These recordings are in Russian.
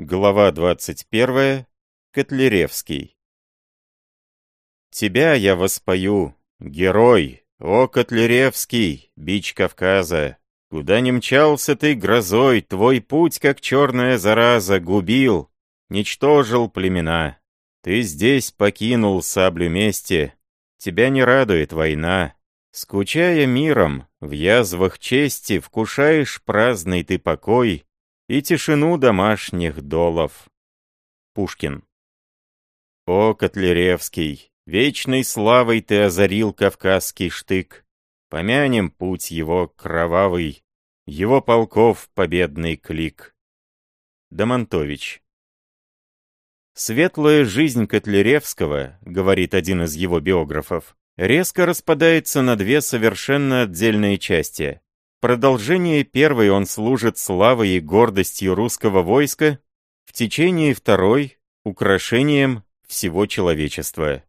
Глава 21. Котляревский. Тебя я воспою, герой, о Котляревский, бич Кавказа. Куда не мчался ты грозой, твой путь, как черная зараза, губил, ничтожил племена. Ты здесь покинул саблю мести, тебя не радует война. Скучая миром, в язвах чести вкушаешь праздный ты покой, и тишину домашних долов. Пушкин. О, Котляревский, вечной славой ты озарил кавказский штык. Помянем путь его кровавый, его полков победный клик. Домонтович. Светлая жизнь Котляревского, говорит один из его биографов, резко распадается на две совершенно отдельные части продолжение первой он служит славой и гордостью русского войска, в течение второй — украшением всего человечества.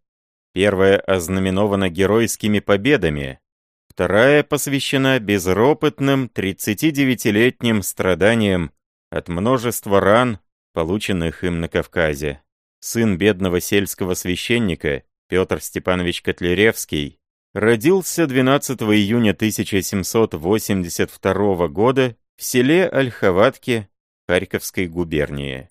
Первая ознаменована геройскими победами, вторая посвящена безропотным 39-летним страданиям от множества ран, полученных им на Кавказе. Сын бедного сельского священника, Петр Степанович Котляревский, родился 12 июня 1782 года в селе Ольховатке Харьковской губернии.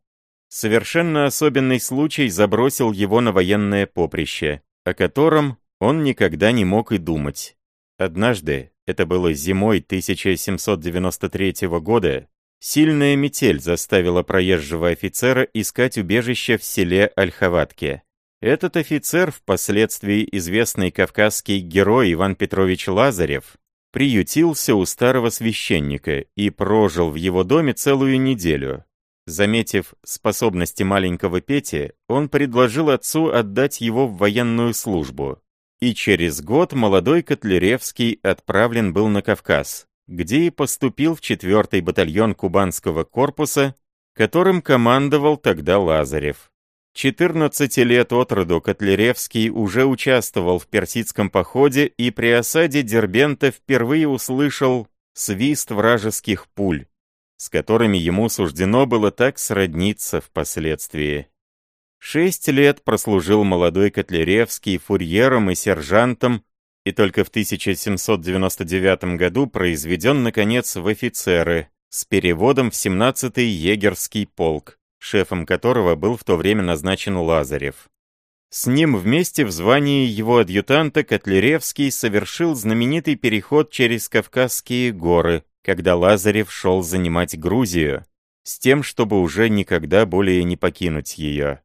Совершенно особенный случай забросил его на военное поприще, о котором он никогда не мог и думать. Однажды, это было зимой 1793 года, сильная метель заставила проезжего офицера искать убежище в селе Ольховатке. Этот офицер, впоследствии известный кавказский герой Иван Петрович Лазарев, приютился у старого священника и прожил в его доме целую неделю. Заметив способности маленького Пети, он предложил отцу отдать его в военную службу. И через год молодой Котляревский отправлен был на Кавказ, где и поступил в 4-й батальон Кубанского корпуса, которым командовал тогда Лазарев. 14 лет от роду Котляревский уже участвовал в персидском походе и при осаде Дербента впервые услышал свист вражеских пуль, с которыми ему суждено было так сродниться впоследствии. Шесть лет прослужил молодой Котляревский фурьером и сержантом, и только в 1799 году произведен, наконец, в офицеры с переводом в 17-й егерский полк шефом которого был в то время назначен Лазарев. С ним вместе в звании его адъютанта Котляревский совершил знаменитый переход через Кавказские горы, когда Лазарев шел занимать Грузию, с тем, чтобы уже никогда более не покинуть ее.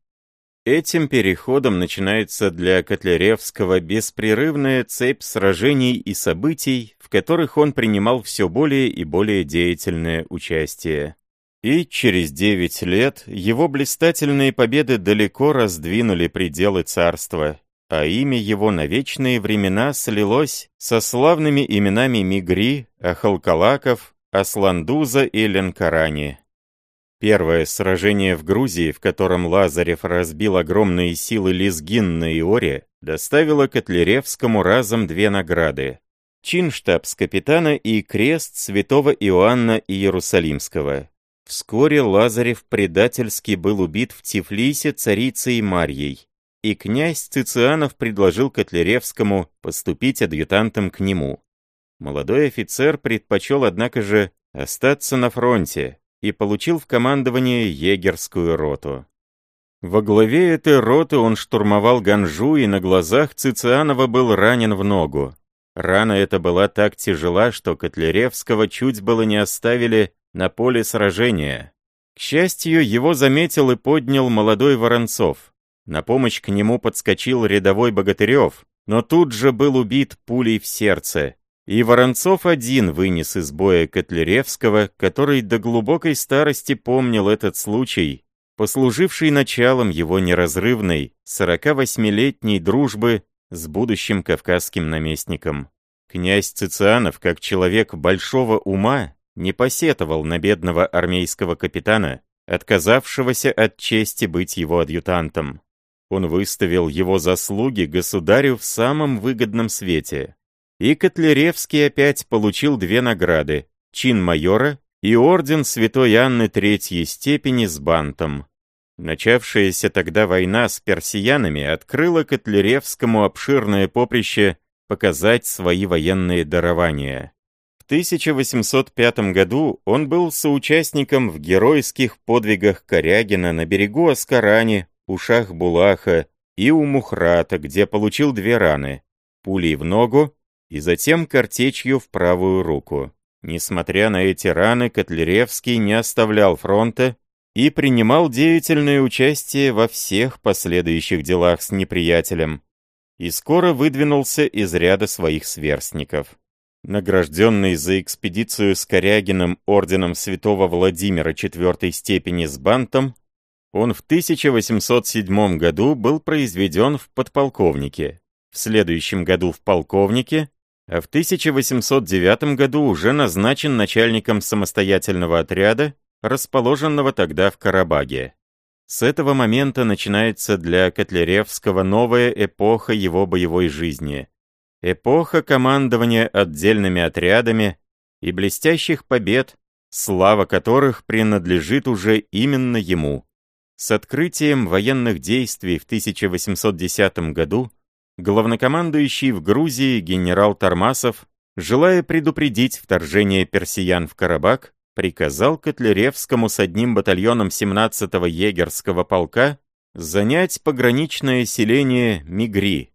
Этим переходом начинается для Котляревского беспрерывная цепь сражений и событий, в которых он принимал все более и более деятельное участие. И через девять лет его блистательные победы далеко раздвинули пределы царства, а имя его на вечные времена слилось со славными именами Мигри, Ахалкалаков, Асландуза и Ленкарани. Первое сражение в Грузии, в котором Лазарев разбил огромные силы Лизгин на Иоре, доставило Котляревскому разом две награды. Чин штабс-капитана и крест святого Иоанна Иерусалимского. Вскоре Лазарев предательски был убит в Тифлисе царицей Марьей, и князь Цицианов предложил Котляревскому поступить адъютантом к нему. Молодой офицер предпочел, однако же, остаться на фронте и получил в командование егерскую роту. Во главе этой роты он штурмовал Ганжу и на глазах Цицианова был ранен в ногу. Рана эта была так тяжела, что Котляревского чуть было не оставили на поле сражения. К счастью, его заметил и поднял молодой Воронцов. На помощь к нему подскочил рядовой Богатырев, но тут же был убит пулей в сердце. И Воронцов один вынес из боя Котляревского, который до глубокой старости помнил этот случай, послуживший началом его неразрывной 48-летней дружбы с будущим кавказским наместником. Князь Цицианов, как человек большого ума, не посетовал на бедного армейского капитана, отказавшегося от чести быть его адъютантом. Он выставил его заслуги государю в самом выгодном свете. И Котляревский опять получил две награды — чин майора и орден святой Анны Третьей степени с бантом. Начавшаяся тогда война с персиянами открыла Котляревскому обширное поприще показать свои военные дарования. В 1805 году он был соучастником в геройских подвигах Корягина на берегу Аскарани, у Шах-Булаха и у Мухрата, где получил две раны – пулей в ногу и затем картечью в правую руку. Несмотря на эти раны, Котляревский не оставлял фронта и принимал деятельное участие во всех последующих делах с неприятелем, и скоро выдвинулся из ряда своих сверстников. Награжденный за экспедицию с Корягиным орденом святого Владимира четвертой степени с бантом, он в 1807 году был произведен в подполковнике, в следующем году в полковнике, а в 1809 году уже назначен начальником самостоятельного отряда, расположенного тогда в Карабаге. С этого момента начинается для Котляревского новая эпоха его боевой жизни. Эпоха командования отдельными отрядами и блестящих побед, слава которых принадлежит уже именно ему. С открытием военных действий в 1810 году главнокомандующий в Грузии генерал Тормасов, желая предупредить вторжение персиян в Карабак, приказал Котляревскому с одним батальоном 17-го егерского полка занять пограничное селение Мигри.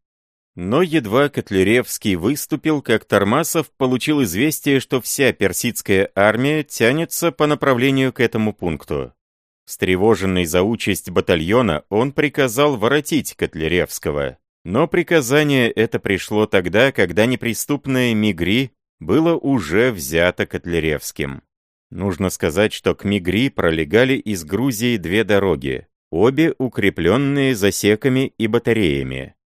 Но едва Котляревский выступил, как Тормасов получил известие, что вся персидская армия тянется по направлению к этому пункту. Встревоженный за участь батальона, он приказал воротить Котляревского. Но приказание это пришло тогда, когда неприступное Мигри было уже взято Котляревским. Нужно сказать, что к Мигри пролегали из Грузии две дороги, обе укрепленные засеками и батареями.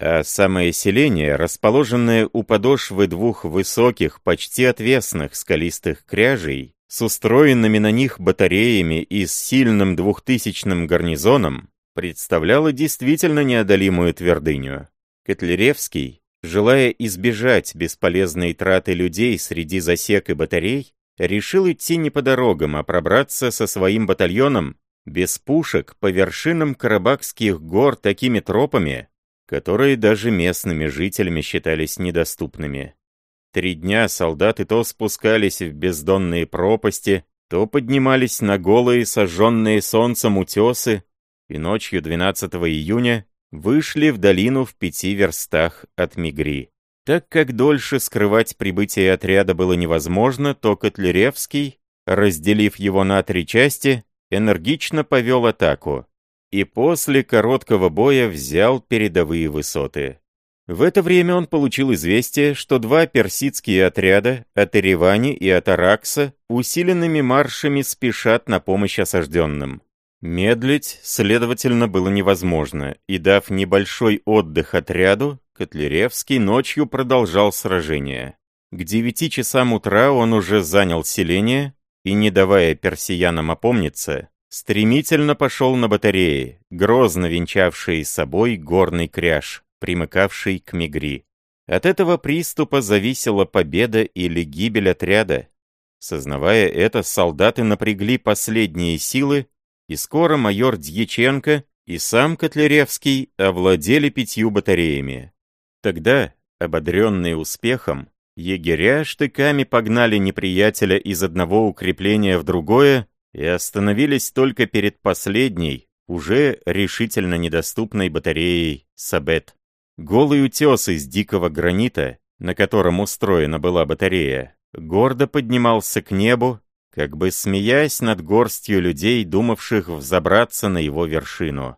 А самое селение, расположенное у подошвы двух высоких, почти отвесных скалистых кряжей, с устроенными на них батареями и с сильным двухтысячным гарнизоном, представляло действительно неодолимую твердыню. Котляревский, желая избежать бесполезной траты людей среди засек и батарей, решил идти не по дорогам, а пробраться со своим батальоном без пушек по вершинам Карабахских гор такими тропами, которые даже местными жителями считались недоступными. Три дня солдаты то спускались в бездонные пропасти, то поднимались на голые, сожженные солнцем утесы, и ночью 12 июня вышли в долину в пяти верстах от Мигри. Так как дольше скрывать прибытие отряда было невозможно, то Котляревский, разделив его на три части, энергично повел атаку и после короткого боя взял передовые высоты. В это время он получил известие, что два персидские отряда от Еревани и от Аракса усиленными маршами спешат на помощь осажденным. Медлить, следовательно, было невозможно, и дав небольшой отдых отряду, Котляревский ночью продолжал сражение. К девяти часам утра он уже занял селение и, не давая персиянам опомниться, стремительно пошел на батареи, грозно венчавшие собой горный кряж, примыкавший к Мигри. От этого приступа зависела победа или гибель отряда. Сознавая это, солдаты напрягли последние силы, и скоро майор Дьяченко и сам Котляревский овладели пятью батареями. Тогда, ободренные успехом, егеря штыками погнали неприятеля из одного укрепления в другое и остановились только перед последней, уже решительно недоступной батареей Сабет. Голый утес из дикого гранита, на котором устроена была батарея, гордо поднимался к небу, как бы смеясь над горстью людей, думавших взобраться на его вершину.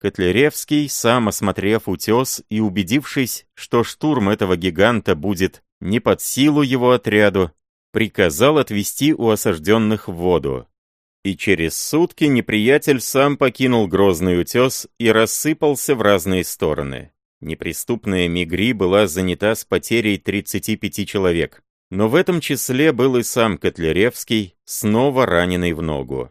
Котляревский, сам осмотрев утес и убедившись, что штурм этого гиганта будет не под силу его отряду, приказал отвести у осажденных воду. И через сутки неприятель сам покинул грозный утес и рассыпался в разные стороны. Неприступная Мигри была занята с потерей 35 человек. Но в этом числе был и сам Котляревский, снова раненый в ногу.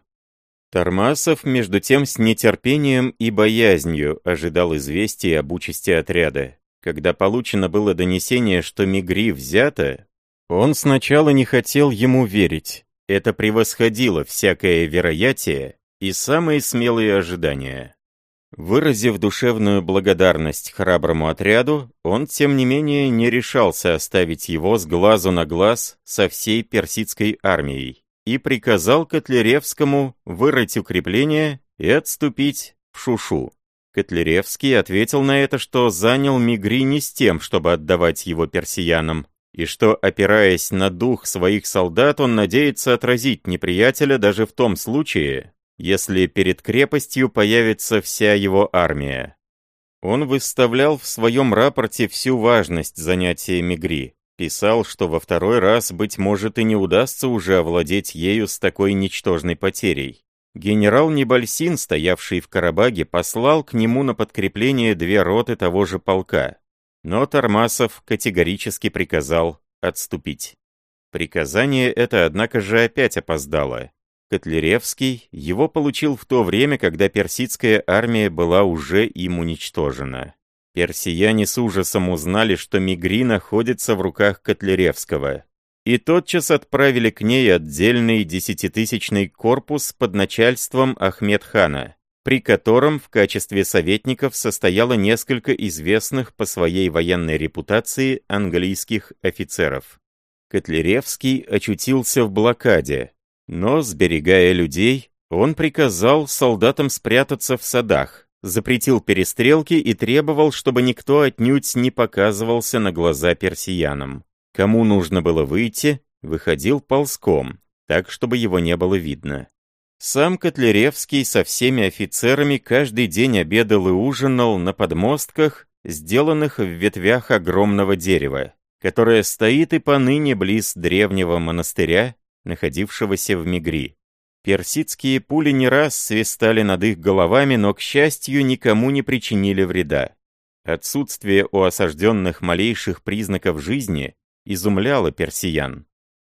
Тормасов, между тем, с нетерпением и боязнью ожидал известий об участи отряда. Когда получено было донесение, что Мигри взято, он сначала не хотел ему верить, Это превосходило всякое вероятие и самые смелые ожидания. Выразив душевную благодарность храброму отряду, он, тем не менее, не решался оставить его с глазу на глаз со всей персидской армией и приказал Котляревскому вырыть укрепление и отступить в Шушу. Котляревский ответил на это, что занял Мигри не с тем, чтобы отдавать его персиянам, и что, опираясь на дух своих солдат, он надеется отразить неприятеля даже в том случае, если перед крепостью появится вся его армия. Он выставлял в своем рапорте всю важность занятия Мигри, писал, что во второй раз, быть может, и не удастся уже овладеть ею с такой ничтожной потерей. Генерал Небальсин, стоявший в Карабаге, послал к нему на подкрепление две роты того же полка. Но Тормасов категорически приказал отступить. Приказание это, однако же, опять опоздало. Котляревский его получил в то время, когда персидская армия была уже им уничтожена. Персияне с ужасом узнали, что Мигри находится в руках Котляревского. И тотчас отправили к ней отдельный десятитысячный корпус под начальством Ахмед-хана, при котором в качестве советников состояло несколько известных по своей военной репутации английских офицеров. Котляревский очутился в блокаде, но, сберегая людей, он приказал солдатам спрятаться в садах, запретил перестрелки и требовал, чтобы никто отнюдь не показывался на глаза персиянам. Кому нужно было выйти, выходил ползком, так, чтобы его не было видно. Сам Котляревский со всеми офицерами каждый день обедал и ужинал на подмостках, сделанных в ветвях огромного дерева, которое стоит и поныне близ древнего монастыря, находившегося в Мигри. Персидские пули не раз свистали над их головами, но, к счастью, никому не причинили вреда. Отсутствие у осажденных малейших признаков жизни изумляло персиян.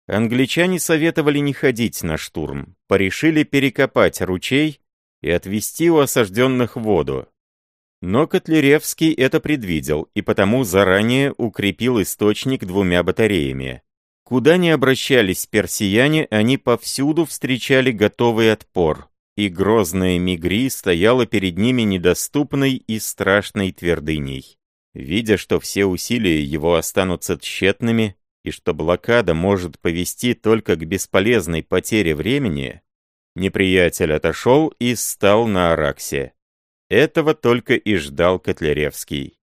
Англичане советовали не ходить на штурм, порешили перекопать ручей и отвести у осажденных воду. Но Котляревский это предвидел и потому заранее укрепил источник двумя батареями. Куда ни обращались персияне, они повсюду встречали готовый отпор, и грозная Мигри стояла перед ними недоступной и страшной твердыней. Видя, что все усилия его останутся тщетными, и что блокада может повести только к бесполезной потере времени, неприятель отошел и стал на Араксе. Этого только и ждал Котляревский.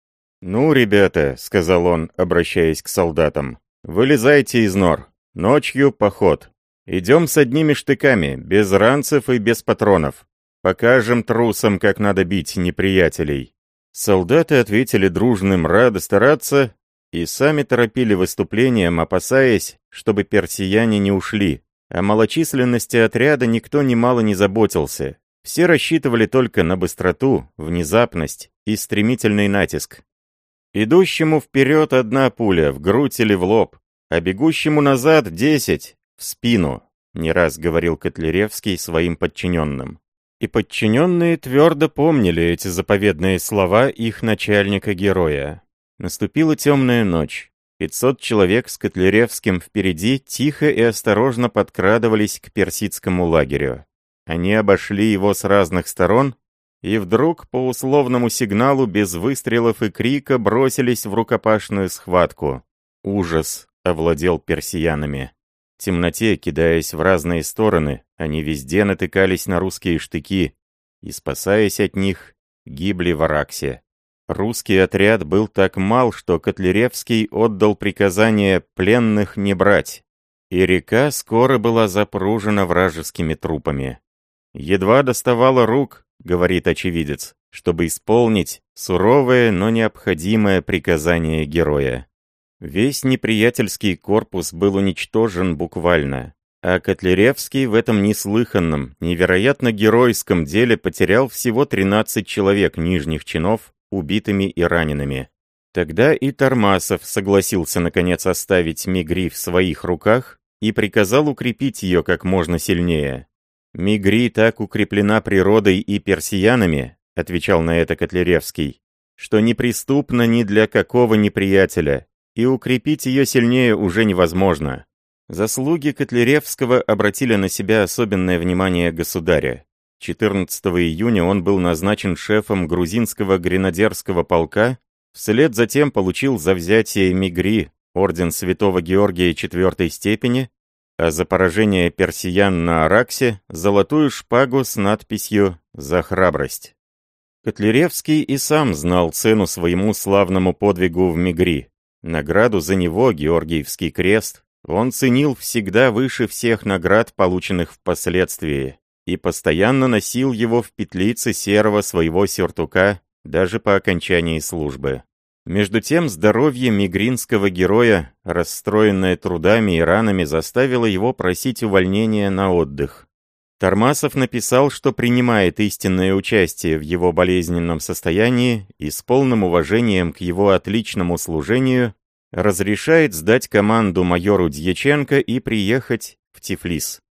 «Ну, ребята», — сказал он, обращаясь к солдатам, Вылезайте из нор. Ночью поход. Идем с одними штыками, без ранцев и без патронов. Покажем трусам, как надо бить неприятелей». Солдаты ответили дружным «рады стараться» и сами торопили выступлением, опасаясь, чтобы персияне не ушли. О малочисленности отряда никто немало не заботился. Все рассчитывали только на быстроту, внезапность и стремительный натиск. Идущему вперед одна пуля, в грудь или в лоб, а бегущему назад десять, в спину, не раз говорил Котляревский своим подчиненным. И подчиненные твердо помнили эти заповедные слова их начальника-героя. Наступила темная ночь. Пятьсот человек с Котляревским впереди тихо и осторожно подкрадывались к персидскому лагерю. Они обошли его с разных сторон и вдруг по условному сигналу без выстрелов и крика бросились в рукопашную схватку. Ужас овладел персиянами. В темноте, кидаясь в разные стороны, они везде натыкались на русские штыки и, спасаясь от них, гибли в Араксе. Русский отряд был так мал, что Котляревский отдал приказание пленных не брать, и река скоро была запружена вражескими трупами. Едва доставала рук, говорит очевидец, чтобы исполнить суровое, но необходимое приказание героя. Весь неприятельский корпус был уничтожен буквально, а Котляревский в этом неслыханном, невероятно геройском деле потерял всего 13 человек нижних чинов, убитыми и ранеными. Тогда и Тормасов согласился наконец оставить Мигри в своих руках и приказал укрепить ее как можно сильнее. «Мигри так укреплена природой и персиянами», — отвечал на это Котляревский, «что неприступна ни для какого неприятеля, и укрепить ее сильнее уже невозможно. Заслуги Котляревского обратили на себя особенное внимание государя. 14 июня он был назначен шефом грузинского гренадерского полка, вслед затем получил за взятие Мигри орден Святого Георгия четвертой степени, а за поражение персиян на Араксе золотую шпагу с надписью «За храбрость». Котляревский и сам знал цену своему славному подвигу в Мигри. Награду за него, Георгиевский крест, он ценил всегда выше всех наград, полученных впоследствии и постоянно носил его в петлице серого своего сюртука даже по окончании службы. Между тем, здоровье мигринского героя, расстроенное трудами и ранами, заставило его просить увольнения на отдых. Тормасов написал, что принимает истинное участие в его болезненном состоянии и с полным уважением к его отличному служению разрешает сдать команду майору Дьяченко и приехать в Тифлис.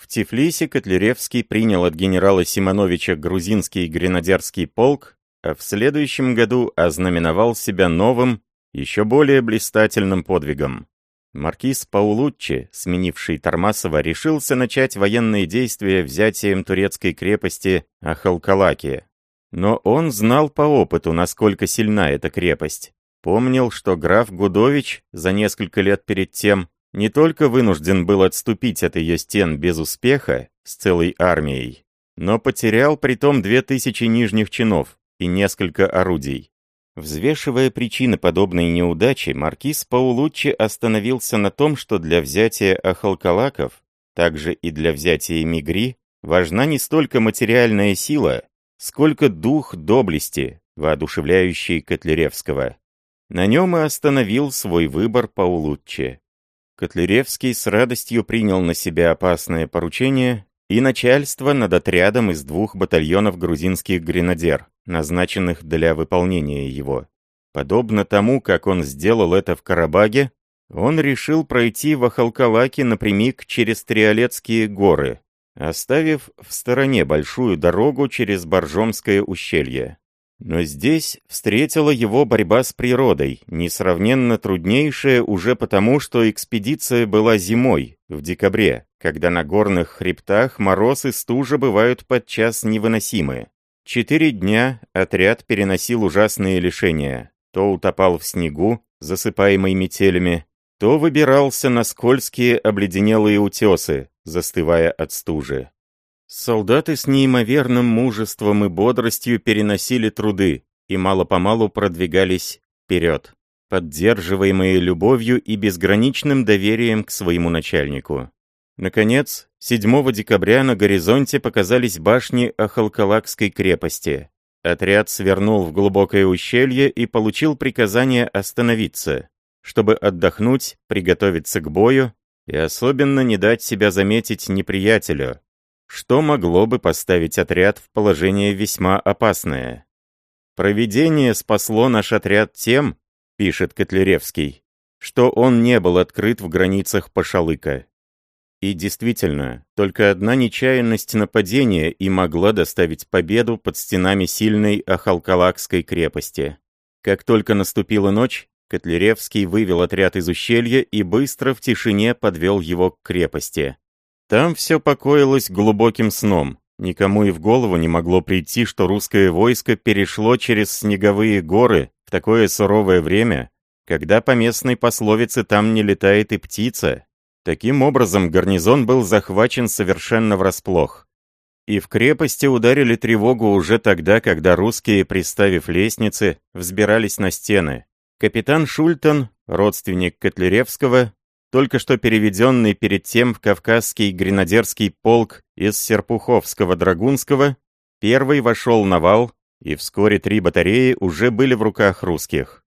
В Тифлисе Котляревский принял от генерала Симоновича грузинский гренадерский полк, а в следующем году ознаменовал себя новым, еще более блистательным подвигом. Маркиз Паулуччи, сменивший Тормасова, решился начать военные действия взятием турецкой крепости Ахалкалаки. Но он знал по опыту, насколько сильна эта крепость. Помнил, что граф Гудович за несколько лет перед тем не только вынужден был отступить от ее стен без успеха с целой армией, но потерял притом две тысячи нижних чинов и несколько орудий. Взвешивая причины подобной неудачи, маркиз Паулуччи остановился на том, что для взятия Ахалкалаков, также и для взятия Мигри, важна не столько материальная сила, сколько дух доблести, воодушевляющий Котляревского. На нем и остановил свой выбор Паулуччи. Котляревский с радостью принял на себя опасное поручение и начальство над отрядом из двух батальонов грузинских гренадер, назначенных для выполнения его. Подобно тому, как он сделал это в Карабаге, он решил пройти в Ахалкалаке напрямик через Триолетские горы, оставив в стороне большую дорогу через Боржомское ущелье. Но здесь встретила его борьба с природой, несравненно труднейшая уже потому, что экспедиция была зимой, в декабре, когда на горных хребтах мороз и стужа бывают подчас невыносимы. Четыре дня отряд переносил ужасные лишения. То утопал в снегу, засыпаемый метелями, то выбирался на скользкие обледенелые утесы, застывая от стужи. Солдаты с неимоверным мужеством и бодростью переносили труды и мало-помалу продвигались вперед, поддерживаемые любовью и безграничным доверием к своему начальнику. Наконец, 7 декабря на горизонте показались башни Ахалкалакской крепости. Отряд свернул в глубокое ущелье и получил приказание остановиться, чтобы отдохнуть, приготовиться к бою и особенно не дать себя заметить неприятелю, что могло бы поставить отряд в положение весьма опасное. «Провидение спасло наш отряд тем, — пишет Котляревский, — что он не был открыт в границах Пашалыка. И действительно, только одна нечаянность нападения и могла доставить победу под стенами сильной Ахалкалакской крепости. Как только наступила ночь, Котляревский вывел отряд из ущелья и быстро в тишине подвел его к крепости. Там все покоилось глубоким сном. Никому и в голову не могло прийти, что русское войско перешло через снеговые горы в такое суровое время, когда по местной пословице там не летает и птица. Таким образом, гарнизон был захвачен совершенно врасплох. И в крепости ударили тревогу уже тогда, когда русские, приставив лестницы, взбирались на стены. Капитан Шультон, родственник Котляревского, только что переведенный перед тем в Кавказский гренадерский полк из Серпуховского-Драгунского, первый вошел на вал, и вскоре три батареи уже были в руках русских.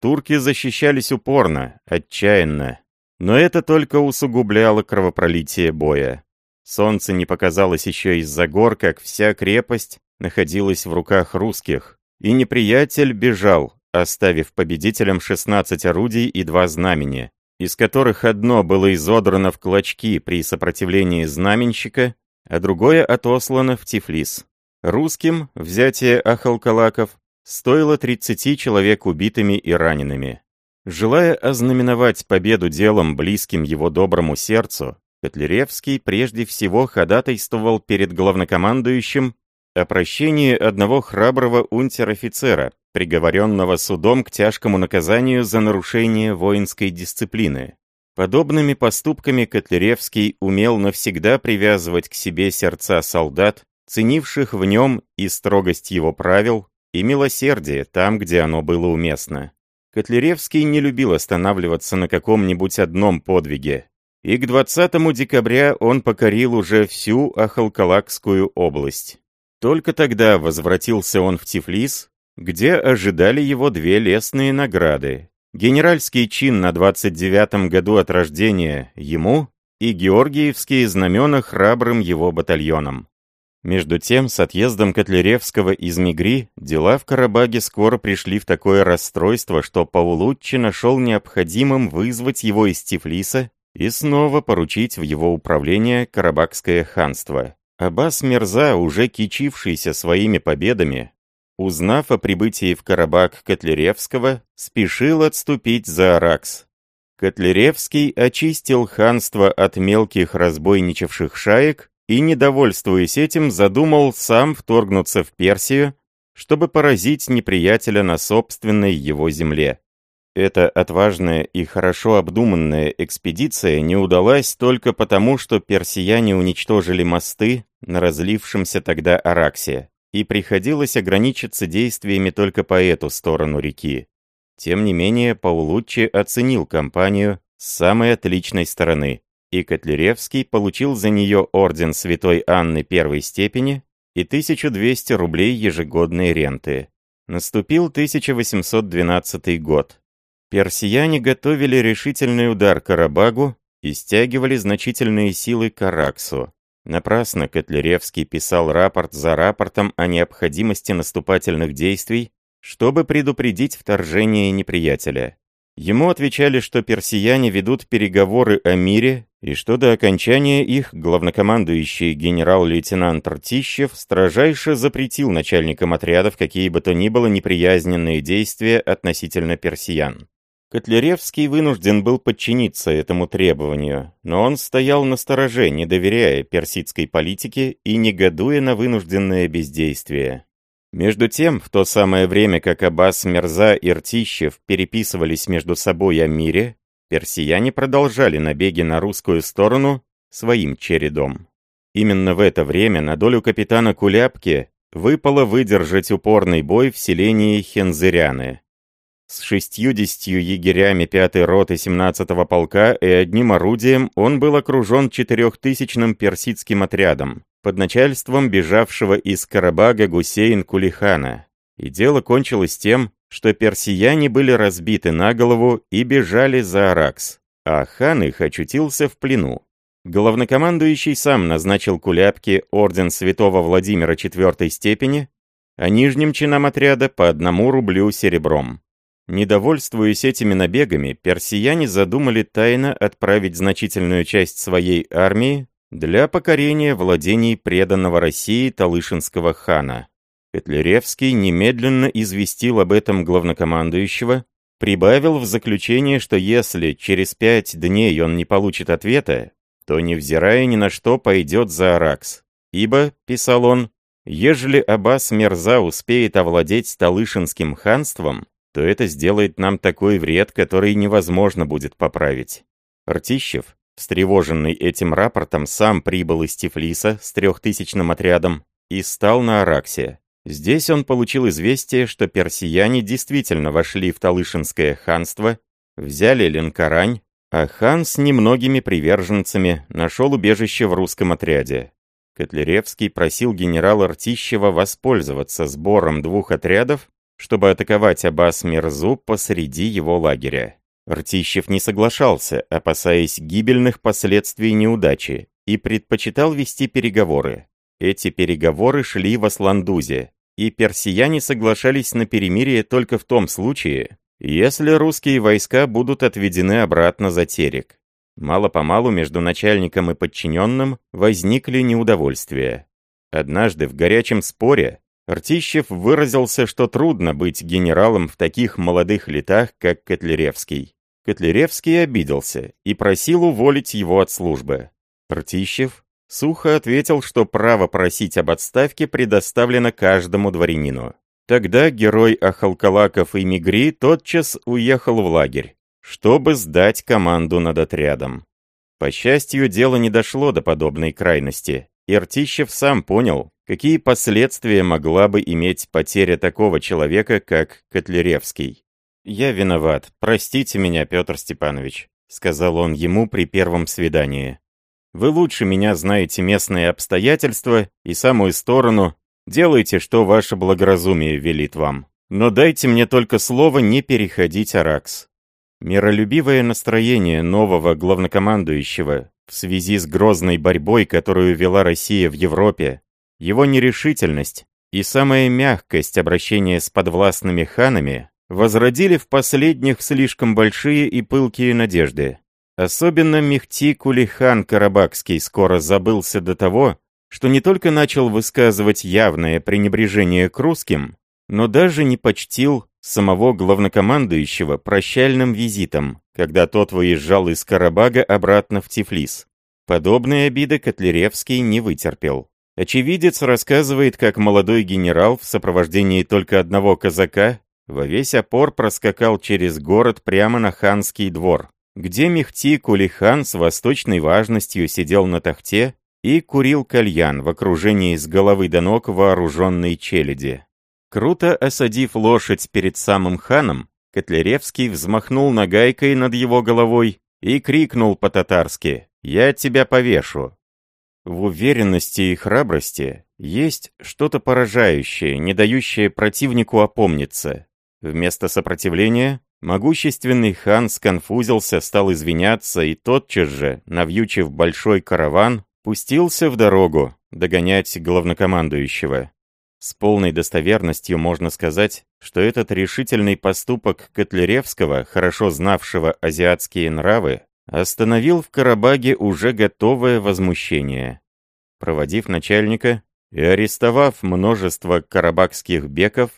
Турки защищались упорно, отчаянно, но это только усугубляло кровопролитие боя. Солнце не показалось еще из-за гор, как вся крепость находилась в руках русских, и неприятель бежал, оставив победителям 16 орудий и два знамени, из которых одно было изодрано в клочки при сопротивлении знаменщика, а другое отослано в Тифлис. Русским взятие Ахалкалаков стоило 30 человек убитыми и ранеными. Желая ознаменовать победу делом, близким его доброму сердцу, Котляревский прежде всего ходатайствовал перед главнокомандующим о прощении одного храброго унтер-офицера, приговоренного судом к тяжкому наказанию за нарушение воинской дисциплины. Подобными поступками Котляревский умел навсегда привязывать к себе сердца солдат, ценивших в нем и строгость его правил, и милосердие там, где оно было уместно. Котляревский не любил останавливаться на каком-нибудь одном подвиге, и к 20 декабря он покорил уже всю Ахалкалакскую область. Только тогда возвратился он в Тифлис, где ожидали его две лесные награды. Генеральский чин на 29-м году от рождения ему и Георгиевские знамена храбрым его батальоном. Между тем, с отъездом Котляревского из Мигри, дела в Карабаге скоро пришли в такое расстройство, что Паулуччи нашел необходимым вызвать его из Тифлиса и снова поручить в его управление Карабахское ханство. Аббас Мерза, уже кичившийся своими победами, узнав о прибытии в Карабак Котляревского, спешил отступить за Аракс. Котляревский очистил ханство от мелких разбойничавших шаек и, недовольствуясь этим, задумал сам вторгнуться в Персию, чтобы поразить неприятеля на собственной его земле. Эта отважная и хорошо обдуманная экспедиция не удалась только потому, что персияне уничтожили мосты на разлившемся тогда Араксе, и приходилось ограничиться действиями только по эту сторону реки. Тем не менее, Паулуччи оценил кампанию с самой отличной стороны, и Котляревский получил за нее орден Святой Анны первой степени и 1200 рублей ежегодной ренты. Наступил 1812 год. Персияне готовили решительный удар Карабагу и стягивали значительные силы к Араксу. Напрасно Котляревский писал рапорт за рапортом о необходимости наступательных действий, чтобы предупредить вторжение неприятеля. Ему отвечали, что персияне ведут переговоры о мире, и что до окончания их главнокомандующий генерал-лейтенант Ртищев строжайше запретил начальникам отрядов какие бы то ни было неприязненные действия относительно персиян. Котляревский вынужден был подчиниться этому требованию, но он стоял на стороже, не доверяя персидской политике и негодуя на вынужденное бездействие. Между тем, в то самое время, как Аббас Мерза и Ртищев переписывались между собой о мире, персияне продолжали набеги на русскую сторону своим чередом. Именно в это время на долю капитана Куляпки выпало выдержать упорный бой в селении Хензыряны. С шестьюдесятью егерями пятой роты 17-го полка и одним орудием он был окружен четырехтысячным персидским отрядом под начальством бежавшего из Карабага Гусейн Кулихана. И дело кончилось тем, что персияне были разбиты на голову и бежали за Аракс, а хан их очутился в плену. Главнокомандующий сам назначил Куляпке орден святого Владимира четвертой степени, а нижним чинам отряда по одному рублю серебром. Недовольствуясь этими набегами, персияне задумали тайно отправить значительную часть своей армии для покорения владений преданного России Талышинского хана. Петляревский немедленно известил об этом главнокомандующего, прибавил в заключение, что если через пять дней он не получит ответа, то, невзирая ни на что, пойдет за Аракс. Ибо, писал он, ежели Аббас Мерза успеет овладеть Талышинским ханством, то это сделает нам такой вред, который невозможно будет поправить. Ртищев, встревоженный этим рапортом, сам прибыл из Тифлиса с трехтысячным отрядом и стал на Араксе. Здесь он получил известие, что персияне действительно вошли в Талышинское ханство, взяли Ленкарань, а хан с немногими приверженцами нашел убежище в русском отряде. Котляревский просил генерала Ртищева воспользоваться сбором двух отрядов чтобы атаковать Аббас Мирзу посреди его лагеря. Ртищев не соглашался, опасаясь гибельных последствий неудачи, и предпочитал вести переговоры. Эти переговоры шли в Асландузе, и персияне соглашались на перемирие только в том случае, если русские войска будут отведены обратно за Терек. Мало-помалу между начальником и подчиненным возникли неудовольствия. Однажды в горячем споре Ртищев выразился, что трудно быть генералом в таких молодых летах, как Котляревский. Котляревский обиделся и просил уволить его от службы. Ртищев сухо ответил, что право просить об отставке предоставлено каждому дворянину. Тогда герой Ахалкалаков и Мигри тотчас уехал в лагерь, чтобы сдать команду над отрядом. По счастью, дело не дошло до подобной крайности, и Ртищев сам понял, какие последствия могла бы иметь потеря такого человека, как Котляревский. «Я виноват, простите меня, Петр Степанович», — сказал он ему при первом свидании. «Вы лучше меня знаете местные обстоятельства и самую сторону, делайте, что ваше благоразумие велит вам. Но дайте мне только слово не переходить Аракс». Миролюбивое настроение нового главнокомандующего в связи с грозной борьбой, которую вела Россия в Европе, его нерешительность и самая мягкость обращения с подвластными ханами возродили в последних слишком большие и пылкие надежды. Особенно Мехти Кулихан Карабакский скоро забылся до того, что не только начал высказывать явное пренебрежение к русским, но даже не почтил самого главнокомандующего прощальным визитом, когда тот выезжал из Карабага обратно в Тифлис. Подобные обиды Котляревский не вытерпел. Очевидец рассказывает, как молодой генерал в сопровождении только одного казака во весь опор проскакал через город прямо на ханский двор, где Мехти Кулихан с восточной важностью сидел на тахте и курил кальян в окружении с головы до ног вооруженной челяди. Круто осадив лошадь перед самым ханом, Котляревский взмахнул нагайкой над его головой и крикнул по-татарски «Я тебя повешу!». В уверенности и храбрости есть что-то поражающее, не дающее противнику опомниться. Вместо сопротивления могущественный хан сконфузился, стал извиняться и тотчас же, навьючив большой караван, пустился в дорогу догонять главнокомандующего. С полной достоверностью можно сказать, что этот решительный поступок Котляревского, хорошо знавшего азиатские нравы, остановил в Карабаге уже готовое возмущение. Проводив начальника и арестовав множество карабахских беков,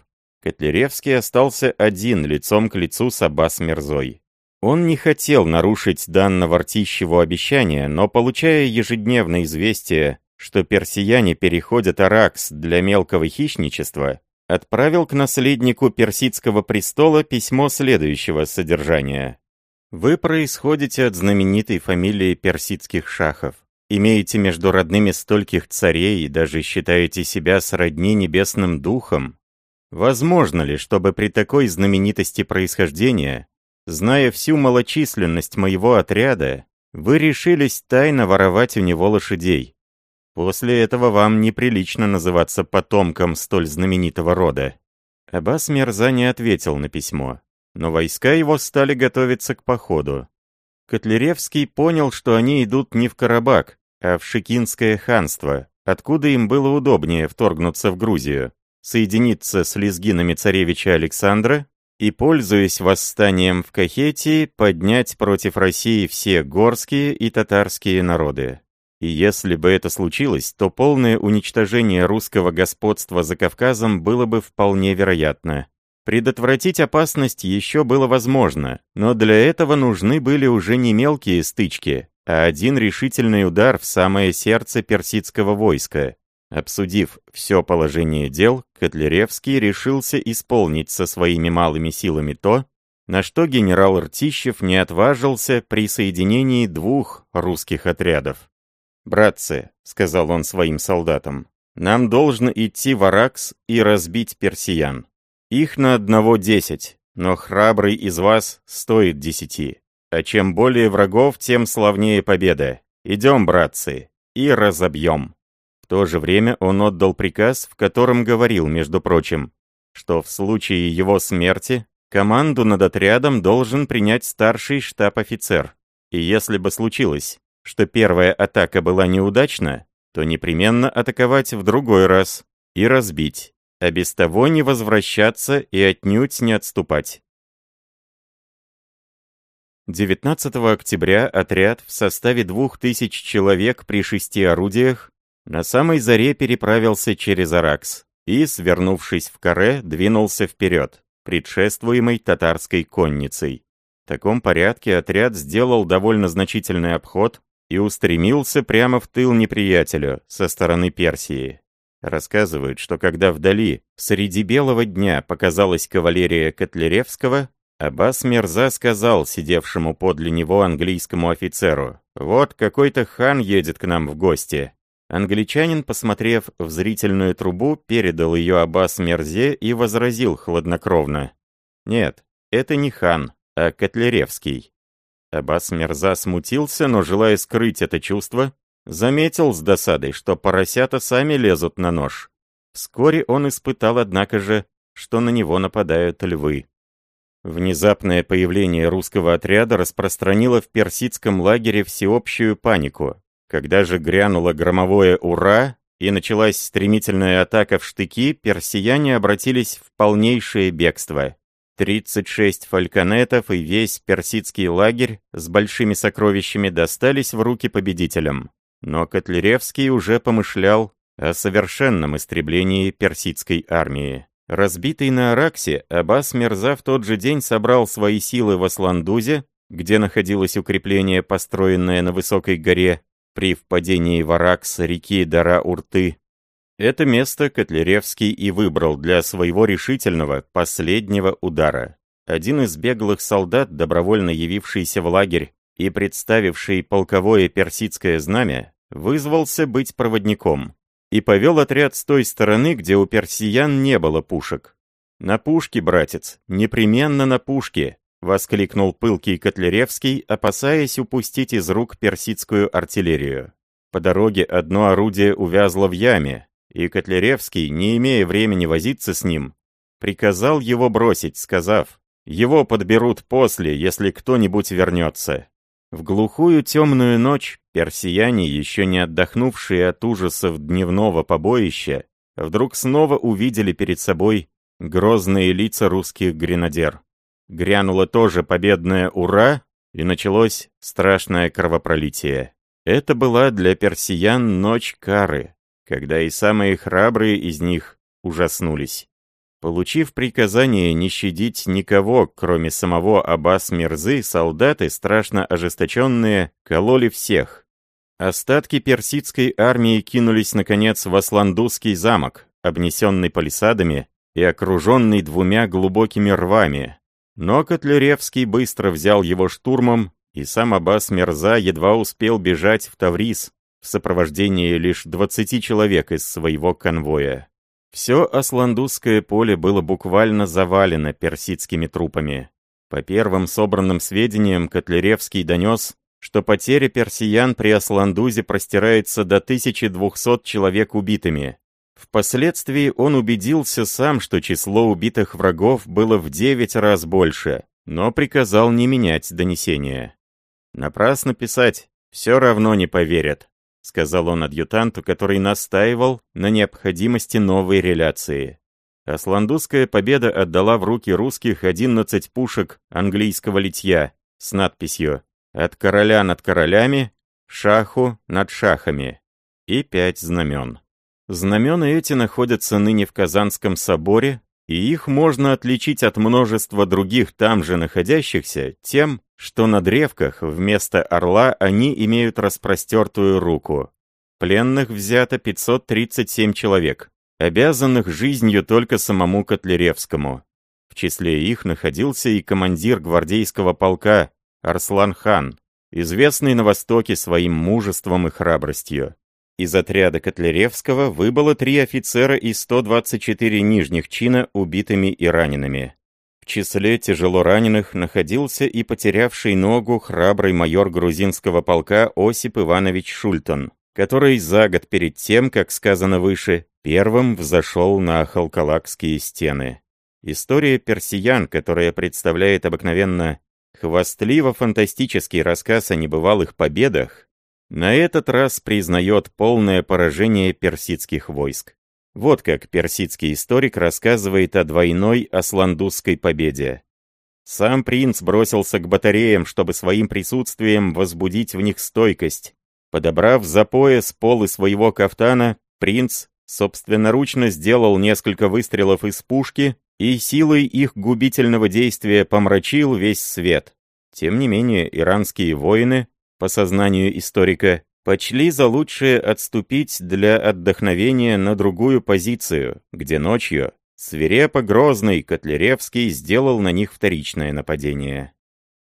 Котляревский остался один лицом к лицу с Аббас Мирзой. Он не хотел нарушить данного Ртищеву обещания, но, получая ежедневное известие, что персияне переходят Аракс для мелкого хищничества, отправил к наследнику персидского престола письмо следующего содержания. Вы происходите от знаменитой фамилии персидских шахов. Имеете между родными стольких царей и даже считаете себя сродни небесным духом. Возможно ли, чтобы при такой знаменитости происхождения, зная всю малочисленность моего отряда, вы решились тайно воровать у него лошадей? После этого вам неприлично называться потомком столь знаменитого рода. Аббас Мерза не ответил на письмо но войска его стали готовиться к походу. Котляревский понял, что они идут не в Карабак, а в Шикинское ханство, откуда им было удобнее вторгнуться в Грузию, соединиться с лезгинами царевича Александра и, пользуясь восстанием в Кахетии, поднять против России все горские и татарские народы. И если бы это случилось, то полное уничтожение русского господства за Кавказом было бы вполне вероятно. Предотвратить опасность еще было возможно, но для этого нужны были уже не мелкие стычки, а один решительный удар в самое сердце персидского войска. Обсудив все положение дел, Котляревский решился исполнить со своими малыми силами то, на что генерал Ртищев не отважился при соединении двух русских отрядов. «Братцы», — сказал он своим солдатам, — «нам должно идти в Аракс и разбить персиян. Их на одного десять, но храбрый из вас стоит десяти. А чем более врагов, тем славнее победа. Идем, братцы, и разобьем. В то же время он отдал приказ, в котором говорил, между прочим, что в случае его смерти команду над отрядом должен принять старший штаб-офицер. И если бы случилось, что первая атака была неудачна, то непременно атаковать в другой раз и разбить а без того не возвращаться и отнюдь не отступать. 19 октября отряд в составе двух тысяч человек при шести орудиях на самой заре переправился через Аракс и, свернувшись в каре, двинулся вперед, предшествуемый татарской конницей. В таком порядке отряд сделал довольно значительный обход и устремился прямо в тыл неприятелю со стороны Персии. Рассказывают, что когда вдали, среди белого дня, показалась кавалерия Котляревского, Аббас Мерза сказал сидевшему подле него английскому офицеру, «Вот какой-то хан едет к нам в гости». Англичанин, посмотрев в зрительную трубу, передал ее Аббас Мерзе и возразил хладнокровно. «Нет, это не хан, а Котляревский». Аббас Мерза смутился, но, желая скрыть это чувство, заметил с досадой, что поросята сами лезут на нож. Вскоре он испытал, однако же, что на него нападают львы. Внезапное появление русского отряда распространило в персидском лагере всеобщую панику. Когда же грянуло громовое «Ура!» и началась стремительная атака в штыки, персияне обратились в полнейшее бегство. 36 фальконетов и весь персидский лагерь с большими сокровищами достались в руки победителям. Но Котляревский уже помышлял о совершенном истреблении персидской армии. Разбитый на Араксе, Аббас Мерза в тот же день собрал свои силы в Асландузе, где находилось укрепление, построенное на высокой горе при впадении в Аракс реки Дара-Урты. Это место Котляревский и выбрал для своего решительного последнего удара. Один из беглых солдат, добровольно явившийся в лагерь и представивший полковое персидское знамя, вызвался быть проводником и повел отряд с той стороны, где у персиян не было пушек. «На пушке, братец, непременно на пушке!» — воскликнул пылкий Котляревский, опасаясь упустить из рук персидскую артиллерию. По дороге одно орудие увязло в яме, и Котляревский, не имея времени возиться с ним, приказал его бросить, сказав, «Его подберут после, если кто-нибудь вернется». В глухую темную ночь персияне, еще не отдохнувшие от ужасов дневного побоища, вдруг снова увидели перед собой грозные лица русских гренадер. Грянуло тоже победное «Ура!» и началось страшное кровопролитие. Это была для персиян ночь кары, когда и самые храбрые из них ужаснулись. Получив приказание не щадить никого, кроме самого Аббас Мирзы, солдаты, страшно ожесточенные, кололи всех. Остатки персидской армии кинулись, наконец, в Асландузский замок, обнесенный палисадами и окруженный двумя глубокими рвами. Но Котляревский быстро взял его штурмом, и сам Аббас Мирза едва успел бежать в Таврис в сопровождении лишь 20 человек из своего конвоя. Все Асландузское поле было буквально завалено персидскими трупами. По первым собранным сведениям Котляревский донес, что потеря персиян при Асландузе простирается до 1200 человек убитыми. Впоследствии он убедился сам, что число убитых врагов было в 9 раз больше, но приказал не менять донесения. Напрасно писать, все равно не поверят сказал он адъютанту, который настаивал на необходимости новой реляции. Асландузская победа отдала в руки русских 11 пушек английского литья с надписью «От короля над королями, шаху над шахами» и пять знамен. Знамена эти находятся ныне в Казанском соборе, и их можно отличить от множества других там же находящихся тем, что на древках вместо орла они имеют распростертую руку. Пленных взято 537 человек, обязанных жизнью только самому Котляревскому. В числе их находился и командир гвардейского полка Арслан хан, известный на Востоке своим мужеством и храбростью. Из отряда Котляревского выбыло три офицера и 124 нижних чина убитыми и ранеными числе тяжело раненых находился и потерявший ногу храбрый майор грузинского полка Осип Иванович Шультон, который за год перед тем, как сказано выше, первым взошел на Халкалакские стены. История персиян, которая представляет обыкновенно хвастливо-фантастический рассказ о небывалых победах, на этот раз признает полное поражение персидских войск. Вот как персидский историк рассказывает о двойной асландузской победе. Сам принц бросился к батареям, чтобы своим присутствием возбудить в них стойкость. Подобрав за пояс полы своего кафтана, принц собственноручно сделал несколько выстрелов из пушки и силой их губительного действия помрачил весь свет. Тем не менее, иранские воины, по сознанию историка, почли за лучшее отступить для отдохновения на другую позицию, где ночью свирепо грозный Котляревский сделал на них вторичное нападение.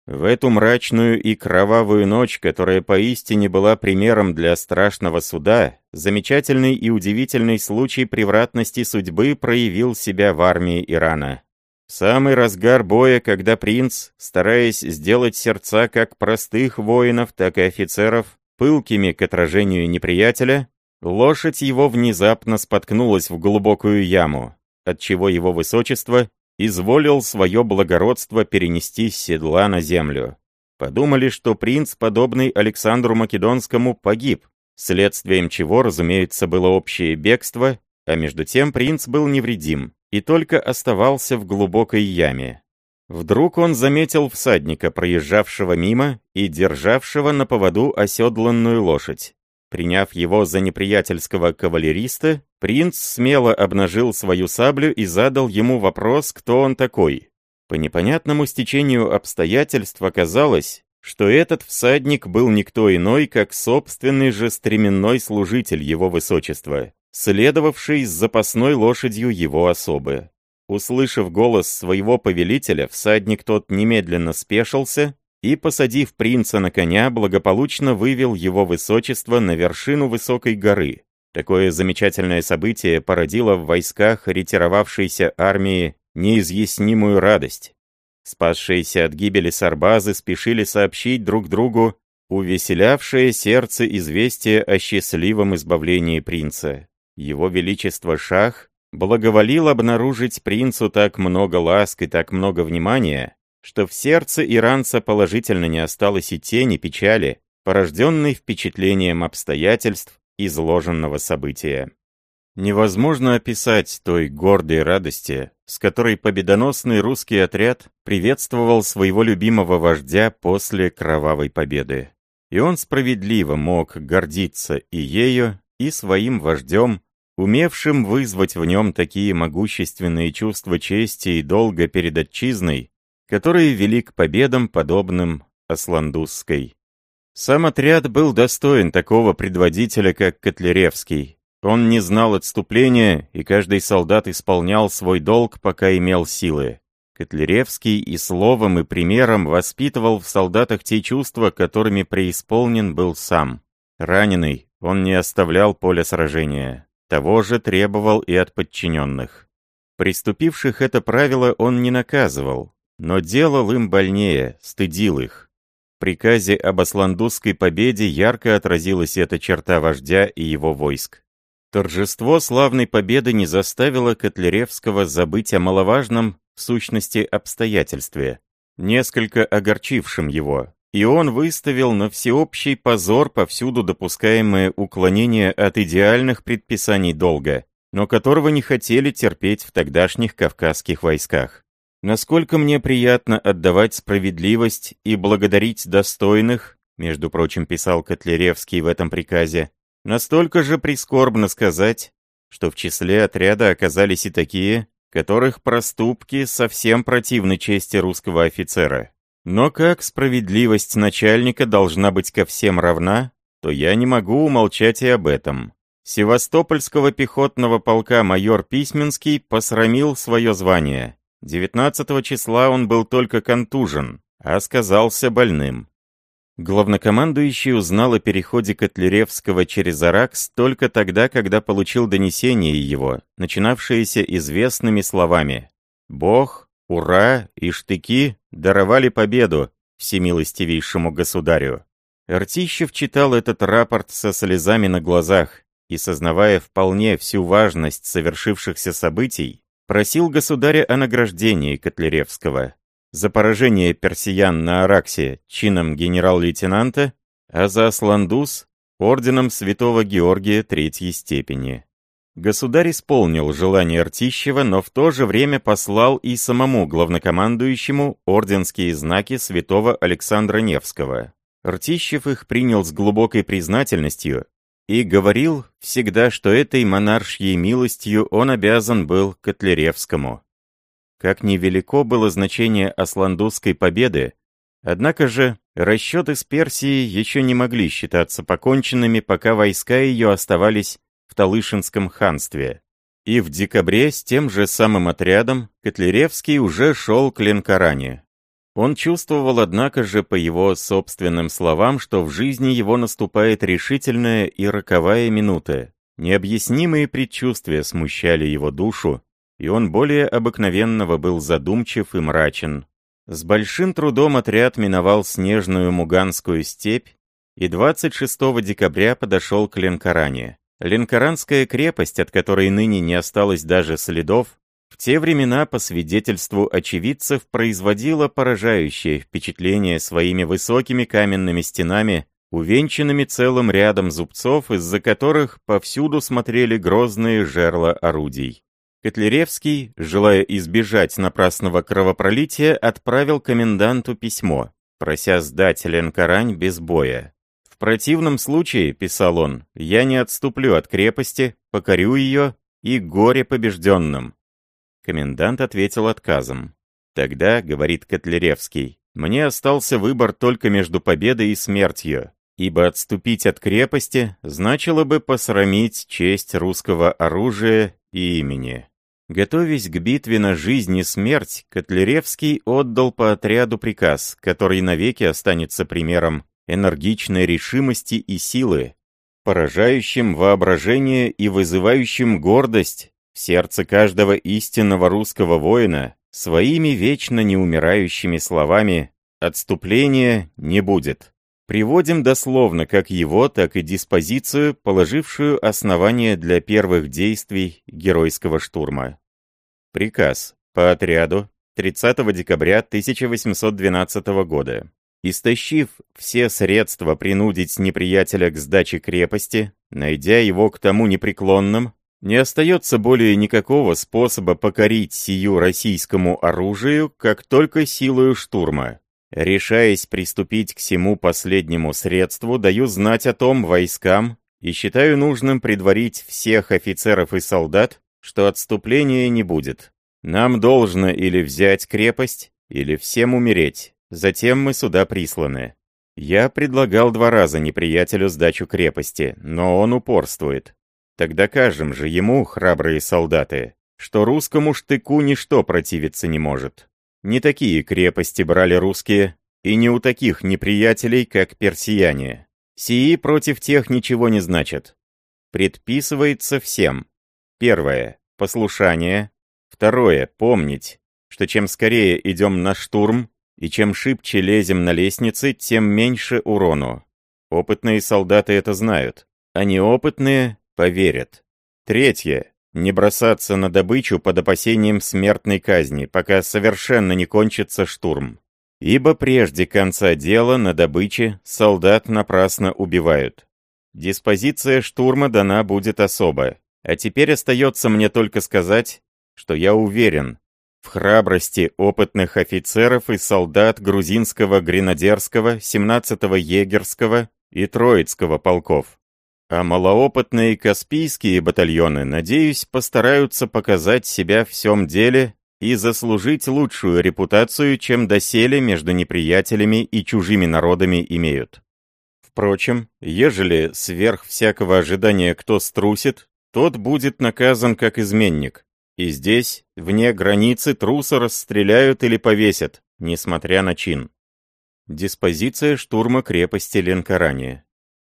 В эту мрачную и кровавую ночь, которая поистине была примером для страшного суда, замечательный и удивительный случай превратности судьбы проявил себя в армии Ирана. В самый разгар боя, когда принц, стараясь сделать сердца как простых воинов, так и офицеров, пылкими к отражению неприятеля, лошадь его внезапно споткнулась в глубокую яму, отчего его высочество изволил свое благородство перенести седла на землю. Подумали, что принц, подобный Александру Македонскому, погиб, следствием чего, разумеется, было общее бегство, а между тем принц был невредим и только оставался в глубокой яме. Вдруг он заметил всадника, проезжавшего мимо и державшего на поводу оседланную лошадь. Приняв его за неприятельского кавалериста, принц смело обнажил свою саблю и задал ему вопрос, кто он такой. По непонятному стечению обстоятельств оказалось, что этот всадник был никто иной, как собственный же стременной служитель его высочества, следовавший с запасной лошадью его особы. Услышав голос своего повелителя, всадник тот немедленно спешился и, посадив принца на коня, благополучно вывел его высочество на вершину высокой горы. Такое замечательное событие породило в войсках ретировавшейся армии неизъяснимую радость. Спасшиеся от гибели сарбазы спешили сообщить друг другу увеселявшее сердце известие о счастливом избавлении принца. Его Величество Шах благоволил обнаружить принцу так много ласк и так много внимания, что в сердце иранца положительно не осталось и тени печали, порожденной впечатлением обстоятельств изложенного события. Невозможно описать той гордой радости, с которой победоносный русский отряд приветствовал своего любимого вождя после кровавой победы. И он справедливо мог гордиться и ею, и своим вождем, умевшим вызвать в нем такие могущественные чувства чести и долга перед отчизной, которые вели к победам, подобным Асландусской. Сам отряд был достоин такого предводителя, как Котляревский. Он не знал отступления, и каждый солдат исполнял свой долг, пока имел силы. Котляревский и словом, и примером воспитывал в солдатах те чувства, которыми преисполнен был сам. Раненый, он не оставлял поля сражения. Того же требовал и от подчиненных. Приступивших это правило он не наказывал, но делал им больнее, стыдил их. В приказе об Асландузской победе ярко отразилась эта черта вождя и его войск. Торжество славной победы не заставило Котляревского забыть о маловажном, в сущности, обстоятельстве, несколько огорчившем его, и он выставил на всеобщий позор повсюду допускаемое уклонение от идеальных предписаний долга, но которого не хотели терпеть в тогдашних кавказских войсках. Насколько мне приятно отдавать справедливость и благодарить достойных, между прочим, писал Котляревский в этом приказе, настолько же прискорбно сказать, что в числе отряда оказались и такие, которых проступки совсем противны чести русского офицера. Но как справедливость начальника должна быть ко всем равна, то я не могу умолчать и об этом. Севастопольского пехотного полка майор Письменский посрамил свое звание – 19 числа он был только контужен, а сказался больным. Главнокомандующий узнал о переходе Котляревского через Аракс только тогда, когда получил донесение его, начинавшееся известными словами «Бог, ура и штыки даровали победу всемилостивейшему государю». Ртищев читал этот рапорт со слезами на глазах и, сознавая вполне всю важность совершившихся событий, просил государя о награждении Котляревского за поражение персиян на Араксе чином генерал-лейтенанта, а за Асландус орденом святого Георгия третьей степени. Государь исполнил желание Ртищева, но в то же время послал и самому главнокомандующему орденские знаки святого Александра Невского. Ртищев их принял с глубокой признательностью и говорил всегда, что этой монаршьей милостью он обязан был Котляревскому. Как невелико было значение Асландузской победы, однако же расчеты с Персией еще не могли считаться поконченными, пока войска ее оставались в Талышинском ханстве. И в декабре с тем же самым отрядом Котляревский уже шел к Ленкаране. Он чувствовал, однако же, по его собственным словам, что в жизни его наступает решительная и роковая минута. Необъяснимые предчувствия смущали его душу, и он более обыкновенного был задумчив и мрачен. С большим трудом отряд миновал снежную Муганскую степь и 26 декабря подошел к Ленкаране. Ленкаранская крепость, от которой ныне не осталось даже следов, в те времена, по свидетельству очевидцев, производила поражающее впечатление своими высокими каменными стенами, увенчанными целым рядом зубцов, из-за которых повсюду смотрели грозные жерла орудий. Котляревский, желая избежать напрасного кровопролития, отправил коменданту письмо, прося сдать Ленкарань без боя. «В противном случае, — писал он, — я не отступлю от крепости, покорю ее и горе побежденным. Комендант ответил отказом. «Тогда, — говорит Котляревский, — мне остался выбор только между победой и смертью, ибо отступить от крепости значило бы посрамить честь русского оружия и имени». Готовясь к битве на жизнь и смерть, Котляревский отдал по отряду приказ, который навеки останется примером энергичной решимости и силы, поражающим воображение и вызывающим гордость в сердце каждого истинного русского воина своими вечно неумирающими словами «отступления не будет». Приводим дословно как его, так и диспозицию, положившую основание для первых действий геройского штурма. Приказ по отряду 30 декабря 1812 года. Истощив все средства принудить неприятеля к сдаче крепости, найдя его к тому непреклонным, не остается более никакого способа покорить сию российскому оружию, как только силою штурма. Решаясь приступить к всему последнему средству, даю знать о том войскам и считаю нужным предварить всех офицеров и солдат, что отступления не будет. Нам должно или взять крепость, или всем умереть. Затем мы сюда присланы. Я предлагал два раза неприятелю сдачу крепости, но он упорствует. Так докажем же ему, храбрые солдаты, что русскому штыку ничто противиться не может. Не такие крепости брали русские, и не у таких неприятелей, как персияне. Сии против тех ничего не значат. Предписывается всем. Первое — послушание. Второе — помнить, что чем скорее идем на штурм, и чем шибче лезем на лестницы, тем меньше урону. Опытные солдаты это знают, а неопытные поверят. Третье. Не бросаться на добычу под опасением смертной казни, пока совершенно не кончится штурм. Ибо прежде конца дела на добыче солдат напрасно убивают. Диспозиция штурма дана будет особо. А теперь остается мне только сказать, что я уверен в храбрости опытных офицеров и солдат грузинского гренадерского, 17-го егерского и троицкого полков. А малоопытные Каспийские батальоны, надеюсь, постараются показать себя в всем деле и заслужить лучшую репутацию, чем доселе между неприятелями и чужими народами имеют. Впрочем, ежели сверх всякого ожидания кто струсит, тот будет наказан как изменник. И здесь, вне границы, труса расстреляют или повесят, несмотря на чин. Диспозиция штурма крепости Ленкарани.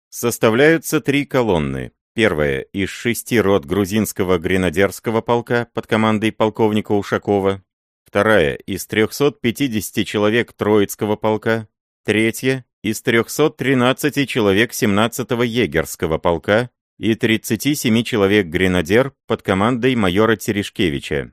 Составляются три колонны. Первая — из шести рот грузинского гренадерского полка под командой полковника Ушакова. Вторая — из 350 человек Троицкого полка. Третья — из 313 человек 17-го егерского полка и 37 человек гренадер под командой майора Терешкевича.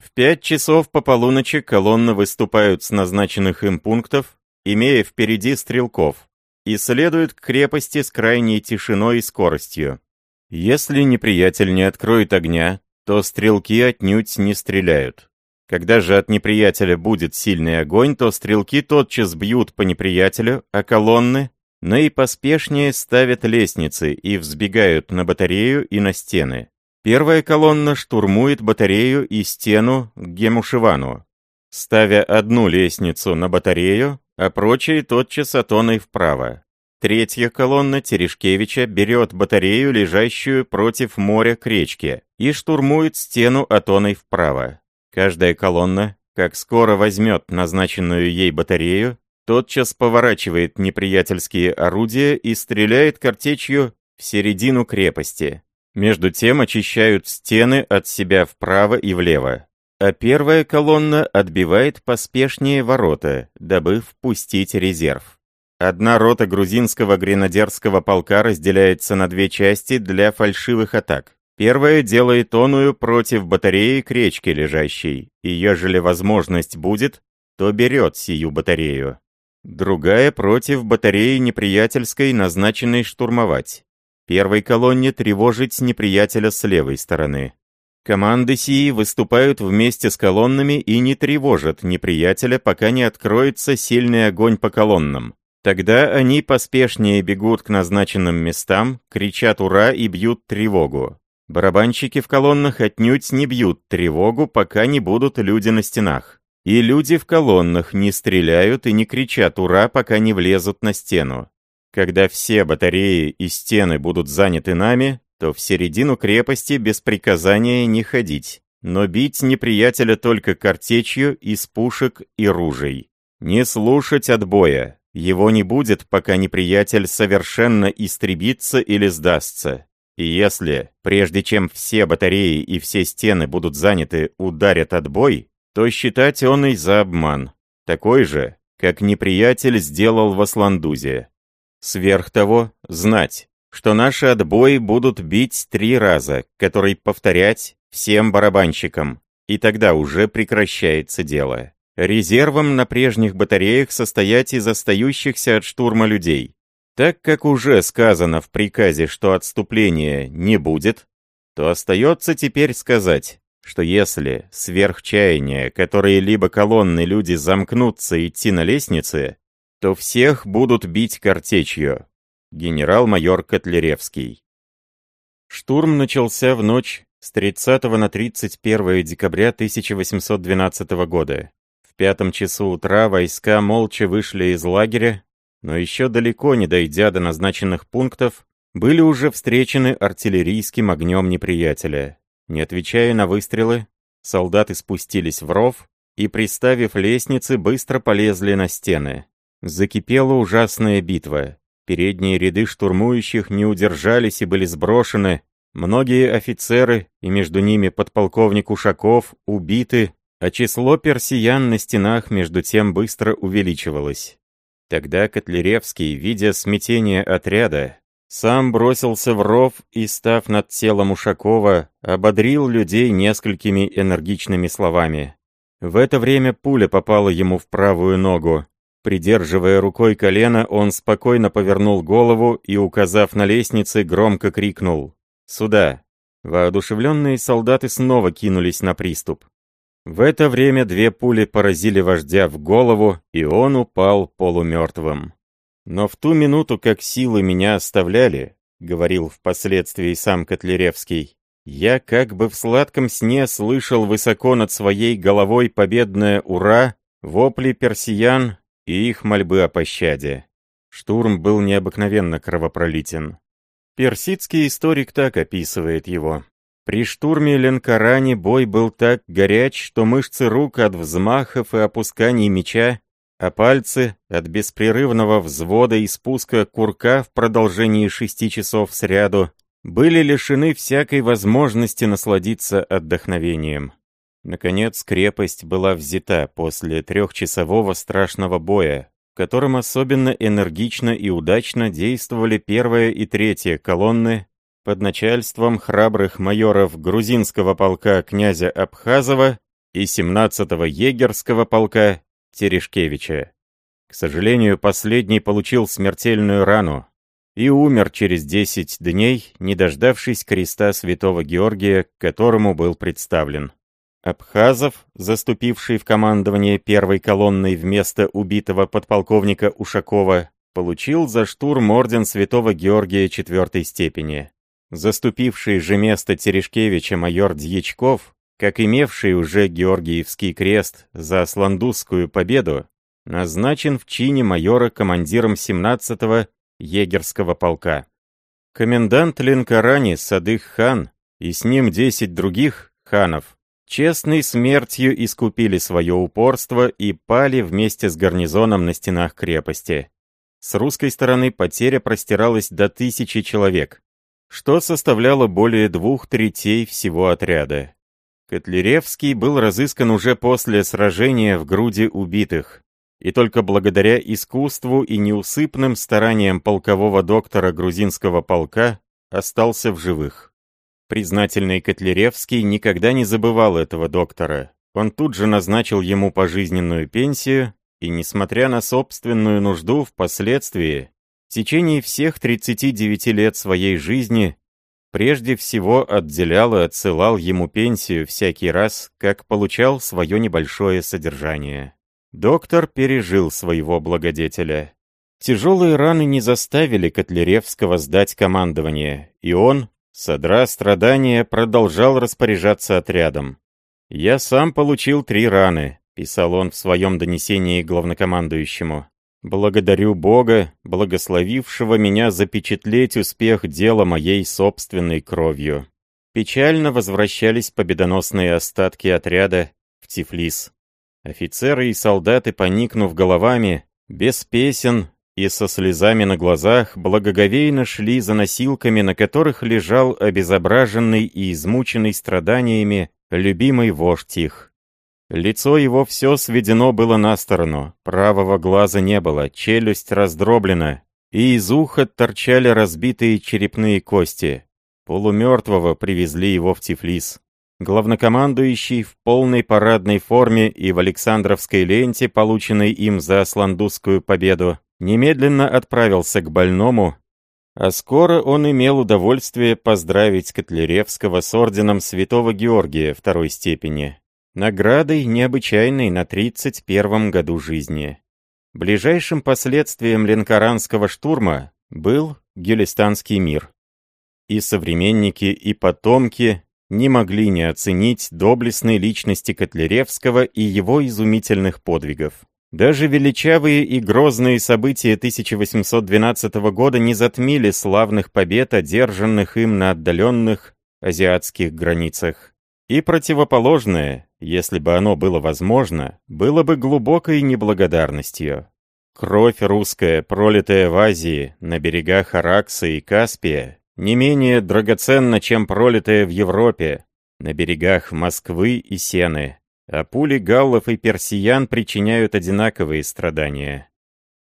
В пять часов по полуночи колонны выступают с назначенных им пунктов, имея впереди стрелков и следует к крепости с крайней тишиной и скоростью. Если неприятель не откроет огня, то стрелки отнюдь не стреляют. Когда же от неприятеля будет сильный огонь, то стрелки тотчас бьют по неприятелю, а колонны, наипоспешнее ставят лестницы и взбегают на батарею и на стены. Первая колонна штурмует батарею и стену к Гемушивану, ставя одну лестницу на батарею, а прочие тотчас Атоной вправо. Третья колонна Терешкевича берет батарею, лежащую против моря к речке, и штурмует стену Атоной вправо. Каждая колонна, как скоро возьмет назначенную ей батарею, тотчас поворачивает неприятельские орудия и стреляет картечью в середину крепости. Между тем очищают стены от себя вправо и влево. А первая колонна отбивает поспешнее ворота, дабы впустить резерв. Одна рота грузинского гренадерского полка разделяется на две части для фальшивых атак. Первая делает оную против батареи к речке лежащей, и ежели возможность будет, то берет сию батарею. Другая против батареи неприятельской, назначенной штурмовать. Первой колонне тревожить неприятеля с левой стороны. Команды сии выступают вместе с колоннами и не тревожат неприятеля, пока не откроется сильный огонь по колоннам. Тогда они поспешнее бегут к назначенным местам, кричат «Ура!» и бьют тревогу. Барабанщики в колоннах отнюдь не бьют тревогу, пока не будут люди на стенах. И люди в колоннах не стреляют и не кричат «Ура!», пока не влезут на стену. Когда все батареи и стены будут заняты нами, то в середину крепости без приказания не ходить, но бить неприятеля только картечью из пушек и ружей. Не слушать отбоя, его не будет, пока неприятель совершенно истребится или сдастся. И если, прежде чем все батареи и все стены будут заняты, ударят отбой, то считать он и за обман. Такой же, как неприятель сделал в Асландузе. Сверх того, знать, что наши отбои будут бить три раза, который повторять всем барабанщикам, и тогда уже прекращается дело. Резервом на прежних батареях состоять из остающихся от штурма людей. Так как уже сказано в приказе, что отступления не будет, то остается теперь сказать, что если сверх чаяния, которые либо колонны люди замкнутся идти на лестнице, то всех будут бить картечью. Генерал-майор Котляревский. Штурм начался в ночь с 30 на 31 декабря 1812 года. В пятом часу утра войска молча вышли из лагеря, но еще далеко не дойдя до назначенных пунктов, были уже встречены артиллерийским огнем неприятеля. Не отвечая на выстрелы, солдаты спустились в ров и, приставив лестницы, быстро полезли на стены. Закипела ужасная битва. Передние ряды штурмующих не удержались и были сброшены. Многие офицеры, и между ними подполковник Ушаков, убиты, а число персиян на стенах между тем быстро увеличивалось. Тогда Котляревский, видя смятение отряда, сам бросился в ров и, став над телом Ушакова, ободрил людей несколькими энергичными словами. В это время пуля попала ему в правую ногу. Придерживая рукой колено, он спокойно повернул голову и, указав на лестнице, громко крикнул «Сюда!». Воодушевленные солдаты снова кинулись на приступ. В это время две пули поразили вождя в голову, и он упал полумертвым. Но в ту минуту, как силы меня оставляли, говорил впоследствии сам Котляревский, я как бы в сладком сне слышал высоко над своей головой победное «Ура!», вопли персиян и их мольбы о пощаде. Штурм был необыкновенно кровопролитен. Персидский историк так описывает его. При штурме Ленкарани бой был так горяч, что мышцы рук от взмахов и опусканий меча, а пальцы от беспрерывного взвода и спуска курка в продолжении шести часов сряду были лишены всякой возможности насладиться отдохновением. Наконец, крепость была взята после трехчасового страшного боя, в котором особенно энергично и удачно действовали первая и третья колонны под начальством храбрых майоров грузинского полка князя Абхазова и 17-го егерского полка Терешкевича. К сожалению, последний получил смертельную рану и умер через 10 дней, не дождавшись креста святого Георгия, к которому был представлен. Абхазов, заступивший в командование первой колонной вместо убитого подполковника Ушакова, получил за штурм орден святого Георгия четвертой степени. Заступивший же место Терешкевича майор Дьячков, как имевший уже Георгиевский крест за Сландузскую победу, назначен в чине майора командиром 17-го егерского полка. Комендант Ленкарани Садых-хан и с ним 10 других ханов честной смертью искупили свое упорство и пали вместе с гарнизоном на стенах крепости. С русской стороны потеря простиралась до тысячи человек, что составляло более двух третей всего отряда. Котляревский был разыскан уже после сражения в груди убитых, и только благодаря искусству и неусыпным стараниям полкового доктора грузинского полка остался в живых. Признательный Котляревский никогда не забывал этого доктора. Он тут же назначил ему пожизненную пенсию, и, несмотря на собственную нужду, впоследствии, в течение всех 39 лет своей жизни, прежде всего отделял и отсылал ему пенсию всякий раз, как получал свое небольшое содержание. Доктор пережил своего благодетеля. Тяжелые раны не заставили Котляревского сдать командование, и он, содра страдания, продолжал распоряжаться отрядом. «Я сам получил три раны», — писал он в своем донесении главнокомандующему. «Благодарю Бога, благословившего меня запечатлеть успех дела моей собственной кровью». Печально возвращались победоносные остатки отряда в Тифлис. Офицеры и солдаты, поникнув головами, без песен и со слезами на глазах, благоговейно шли за носилками, на которых лежал обезображенный и измученный страданиями любимый вождь их. Лицо его все сведено было на сторону, правого глаза не было, челюсть раздроблена, и из уха торчали разбитые черепные кости. Полумертвого привезли его в Тифлис. Главнокомандующий в полной парадной форме и в Александровской ленте, полученной им за Сландузскую победу, немедленно отправился к больному, а скоро он имел удовольствие поздравить Котляревского с орденом Святого Георгия второй степени, наградой необычайной на 31 году жизни. Ближайшим последствием ленкоранского штурма был Гюлистанский мир. И современники, и потомки не могли не оценить доблестной личности Котляревского и его изумительных подвигов. Даже величавые и грозные события 1812 года не затмили славных побед, одержанных им на отдаленных азиатских границах. И противоположное, если бы оно было возможно, было бы глубокой неблагодарностью. Кровь русская, пролитая в Азии, на берегах Аракса и Каспия, не менее драгоценна, чем пролитая в Европе, на берегах Москвы и Сены, а пули галлов и персиян причиняют одинаковые страдания.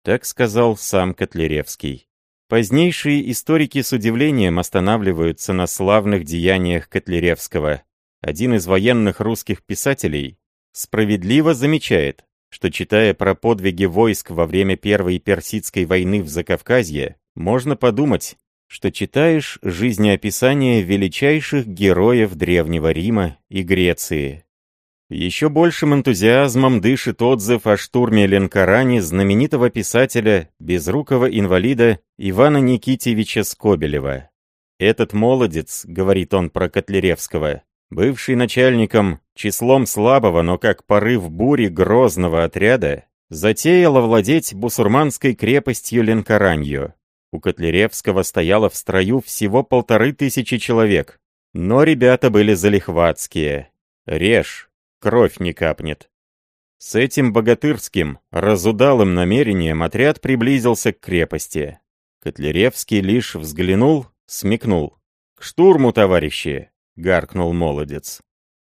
Так сказал сам Котляревский. Позднейшие историки с удивлением останавливаются на славных деяниях Котляревского. Один из военных русских писателей справедливо замечает, что читая про подвиги войск во время Первой Персидской войны в Закавказье, можно подумать, что читаешь жизнеописание величайших героев Древнего Рима и Греции. Еще большим энтузиазмом дышит отзыв о штурме Ленкарани знаменитого писателя, безрукого инвалида Ивана Никитьевича Скобелева. «Этот молодец», — говорит он про Котляревского, бывший начальником числом слабого, но как порыв бури грозного отряда, затеял овладеть бусурманской крепостью Ленкаранью. У Котляревского стояло в строю всего полторы тысячи человек. Но ребята были залихватские. Режь, кровь не капнет. С этим богатырским, разудалым намерением отряд приблизился к крепости. Котляревский лишь взглянул, смекнул. «К штурму, товарищи!» — гаркнул молодец.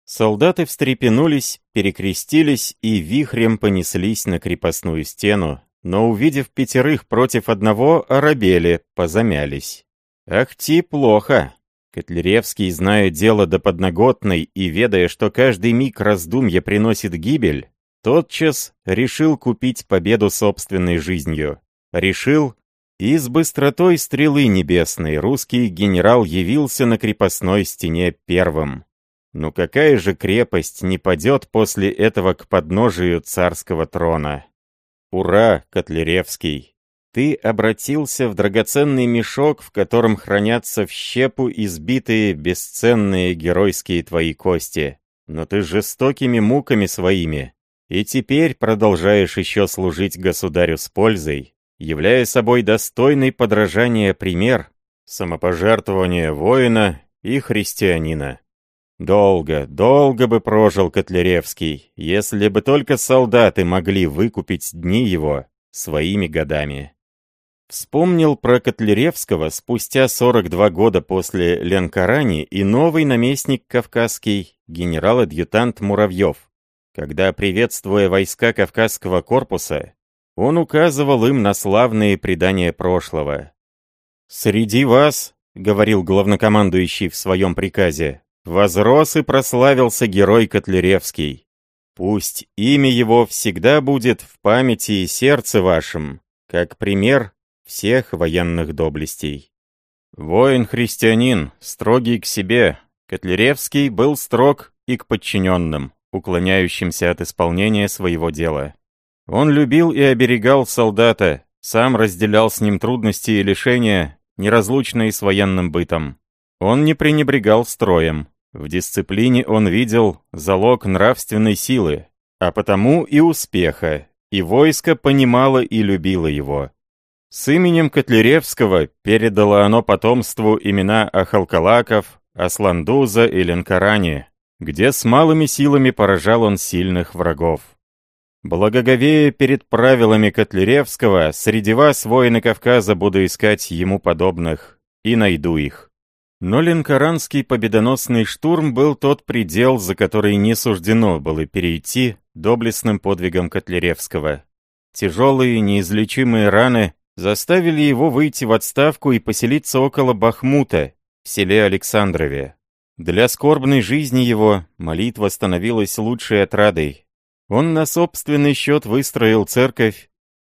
Солдаты встрепенулись, перекрестились и вихрем понеслись на крепостную стену, но, увидев пятерых против одного, оробели, позамялись. «Ахти, плохо!» Котляревский, зная дело до подноготной и ведая, что каждый миг раздумья приносит гибель, тотчас решил купить победу собственной жизнью. Решил, и с быстротой стрелы небесной русский генерал явился на крепостной стене первым. Ну какая же крепость не падет после этого к подножию царского трона? Ура, Котляревский! Ты обратился в драгоценный мешок, в котором хранятся в щепу избитые, бесценные геройские твои кости. Но ты жестокими муками своими. И теперь продолжаешь еще служить государю с пользой, являя собой достойный подражания пример самопожертвования воина и христианина. Долго, долго бы прожил Котляревский, если бы только солдаты могли выкупить дни его своими годами. Вспомнил про Котляревского спустя 42 года после Ленкарани и новый наместник кавказский, генерал-адъютант Муравьев. Когда, приветствуя войска Кавказского корпуса, он указывал им на славные предания прошлого. «Среди вас, — говорил главнокомандующий в своем приказе, — возрос и прославился герой Котляревский. Пусть имя его всегда будет в памяти и сердце вашем, как пример всех военных доблестей. Воин-христианин, строгий к себе, Котляревский был строг и к подчиненным, уклоняющимся от исполнения своего дела. Он любил и оберегал солдата, сам разделял с ним трудности и лишения, неразлучные с военным бытом. Он не пренебрегал строем. В дисциплине он видел залог нравственной силы, а потому и успеха, и войско понимало и любило его. С именем Котляревского передало оно потомству имена Ахалкалаков, Асландуза и Ленкарани, где с малыми силами поражал он сильных врагов. Благоговея перед правилами Котляревского, среди вас, воины Кавказа, буду искать ему подобных, и найду их. Но Ленкоранский победоносный штурм был тот предел, за который не суждено было перейти доблестным подвигом Котляревского. Тяжелые неизлечимые раны заставили его выйти в отставку и поселиться около Бахмута, в селе Александрове. Для скорбной жизни его молитва становилась лучшей отрадой, он на собственный счет выстроил церковь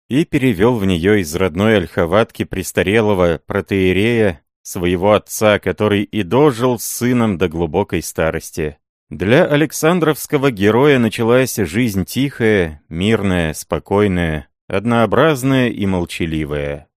и перевел в нее из родной ольховатки престарелого протеерея своего отца, который и дожил с сыном до глубокой старости. Для Александровского героя началась жизнь тихая, мирная, спокойная, однообразная и молчаливая.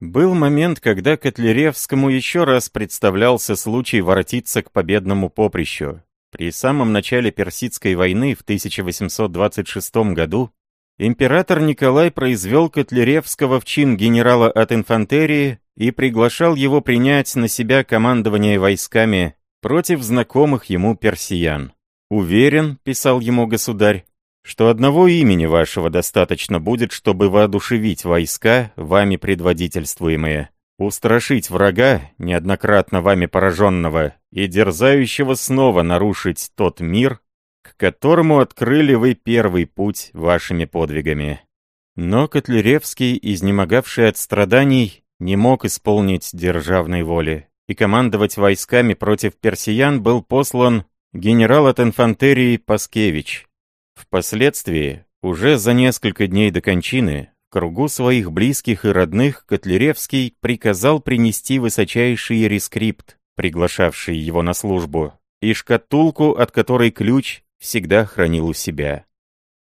Был момент, когда Котляревскому еще раз представлялся случай воротиться к победному поприщу. При самом начале Персидской войны в 1826 году император Николай произвел Котляревского в чин генерала от инфантерии и приглашал его принять на себя командование войсками против знакомых ему персиян. «Уверен», — писал ему государь, что одного имени вашего достаточно будет, чтобы воодушевить войска, вами предводительствуемые устрашить врага, неоднократно вами пораженного, и дерзающего снова нарушить тот мир, к которому открыли вы первый путь вашими подвигами. Но Котляревский, изнемогавший от страданий, не мог исполнить державной воли, и командовать войсками против персиян был послан генерал от инфантерии Паскевич. Впоследствии, уже за несколько дней до кончины, кругу своих близких и родных Котляревский приказал принести высочайший рескрипт, приглашавший его на службу, и шкатулку, от которой ключ всегда хранил у себя.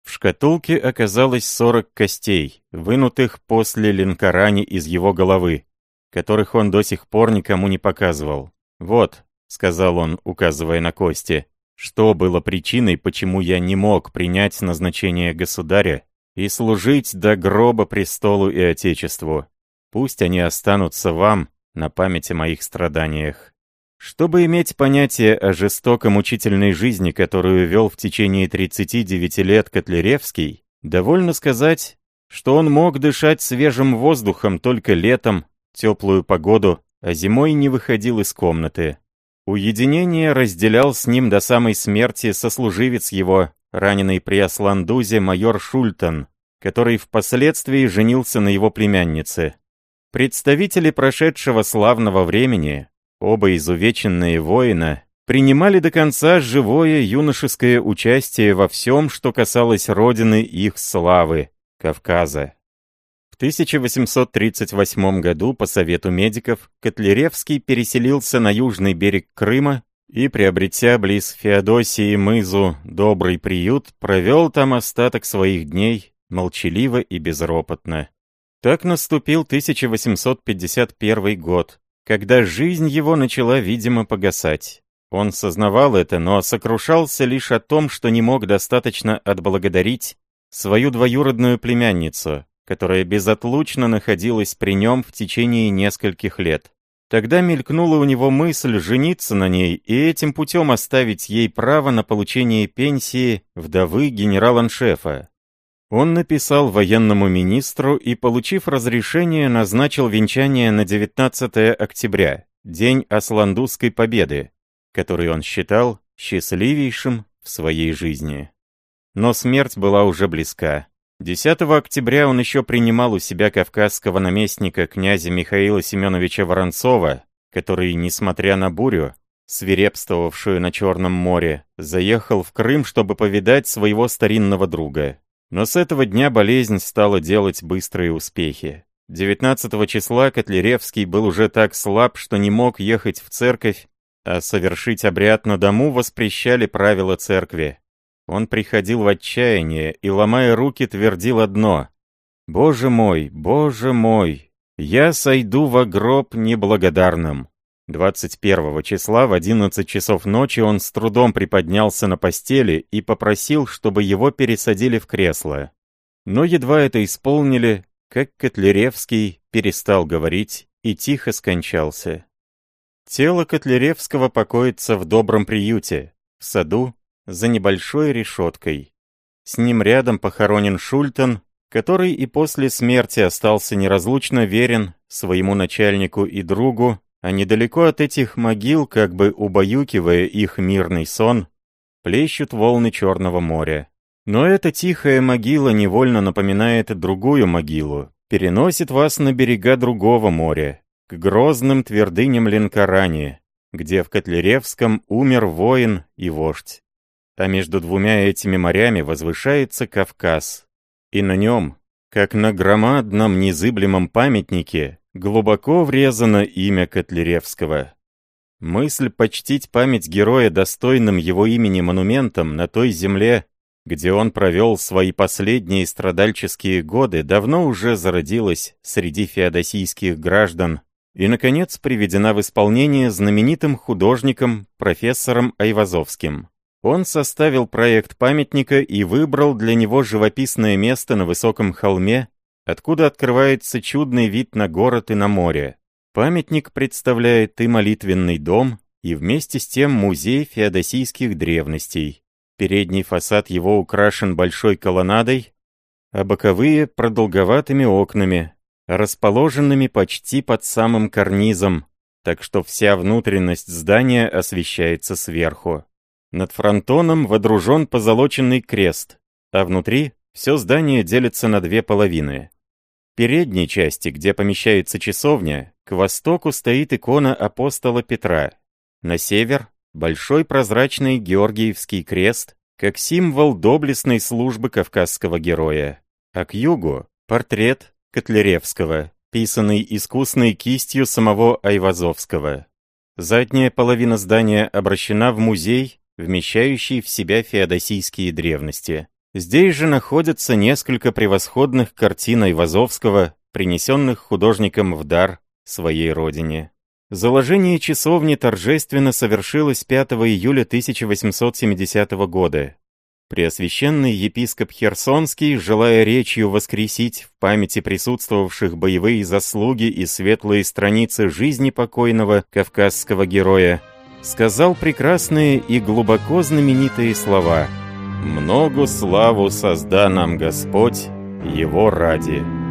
В шкатулке оказалось 40 костей, вынутых после линкорани из его головы, которых он до сих пор никому не показывал. «Вот», — сказал он, указывая на кости, — «что было причиной, почему я не мог принять назначение государя и служить до гроба престолу и Отечеству. Пусть они останутся вам на память о моих страданиях. Чтобы иметь понятие о жестоком мучительной жизни, которую вел в течение 39 лет Котляревский, довольно сказать, что он мог дышать свежим воздухом только летом, теплую погоду, а зимой не выходил из комнаты. Уединение разделял с ним до самой смерти сослуживец его, раненый при Асландузе майор Шультон, который впоследствии женился на его племяннице. Представители прошедшего славного времени, оба изувеченные воина, принимали до конца живое юношеское участие во всем, что касалось родины их славы, Кавказа. В 1838 году по совету медиков Котляревский переселился на южный берег Крыма и, приобретя близ Феодосии мызу добрый приют, провел там остаток своих дней, молчаливо и безропотно. Так наступил 1851 год, когда жизнь его начала, видимо, погасать. Он сознавал это, но сокрушался лишь о том, что не мог достаточно отблагодарить свою двоюродную племянницу, которая безотлучно находилась при нем в течение нескольких лет. Тогда мелькнула у него мысль жениться на ней и этим путем оставить ей право на получение пенсии вдовы генерал-аншефа. Он написал военному министру и, получив разрешение, назначил венчание на 19 октября, день Асландузской победы, который он считал счастливейшим в своей жизни. Но смерть была уже близка. 10 октября он еще принимал у себя кавказского наместника князя Михаила Семеновича Воронцова, который, несмотря на бурю, свирепствовавшую на Черном море, заехал в Крым, чтобы повидать своего старинного друга. Но с этого дня болезнь стала делать быстрые успехи. 19 числа Котляревский был уже так слаб, что не мог ехать в церковь, а совершить обряд на дому воспрещали правила церкви. Он приходил в отчаяние и, ломая руки, твердил одно. «Боже мой, Боже мой, я сойду во гроб неблагодарным». 21 числа в 11 часов ночи он с трудом приподнялся на постели и попросил, чтобы его пересадили в кресло. Но едва это исполнили, как Котляревский перестал говорить и тихо скончался. Тело Котляревского покоится в добром приюте, в саду, за небольшой решеткой. С ним рядом похоронен Шультон, который и после смерти остался неразлучно верен своему начальнику и другу, а недалеко от этих могил, как бы убаюкивая их мирный сон, плещут волны Черного моря. Но эта тихая могила невольно напоминает другую могилу, переносит вас на берега другого моря, к грозным твердыням Ленкарани, где в Котляревском умер воин и вождь а между двумя этими морями возвышается Кавказ. И на нем, как на громадном незыблемом памятнике, глубоко врезано имя Котляревского. Мысль почтить память героя достойным его имени монументом на той земле, где он провел свои последние страдальческие годы, давно уже зародилась среди феодосийских граждан и, наконец, приведена в исполнение знаменитым художником профессором Айвазовским. Он составил проект памятника и выбрал для него живописное место на высоком холме, откуда открывается чудный вид на город и на море. Памятник представляет и молитвенный дом, и вместе с тем музей феодосийских древностей. Передний фасад его украшен большой колоннадой, а боковые — продолговатыми окнами, расположенными почти под самым карнизом, так что вся внутренность здания освещается сверху. Над фронтоном водружен позолоченный крест, а внутри все здание делится на две половины. В передней части, где помещается часовня, к востоку стоит икона апостола Петра. На север — большой прозрачный Георгиевский крест, как символ доблестной службы кавказского героя. А к югу — портрет Котляревского, писанный искусной кистью самого Айвазовского. Задняя половина здания обращена в музей вмещающий в себя феодосийские древности. Здесь же находятся несколько превосходных картин Айвазовского, принесенных художником в дар своей родине. Заложение часовни торжественно совершилось 5 июля 1870 года. Преосвященный епископ Херсонский, желая речью воскресить в памяти присутствовавших боевые заслуги и светлые страницы жизни покойного кавказского героя, сказал прекрасные и глубоко знаменитые слова «Многу славу созда нам Господь, Его ради».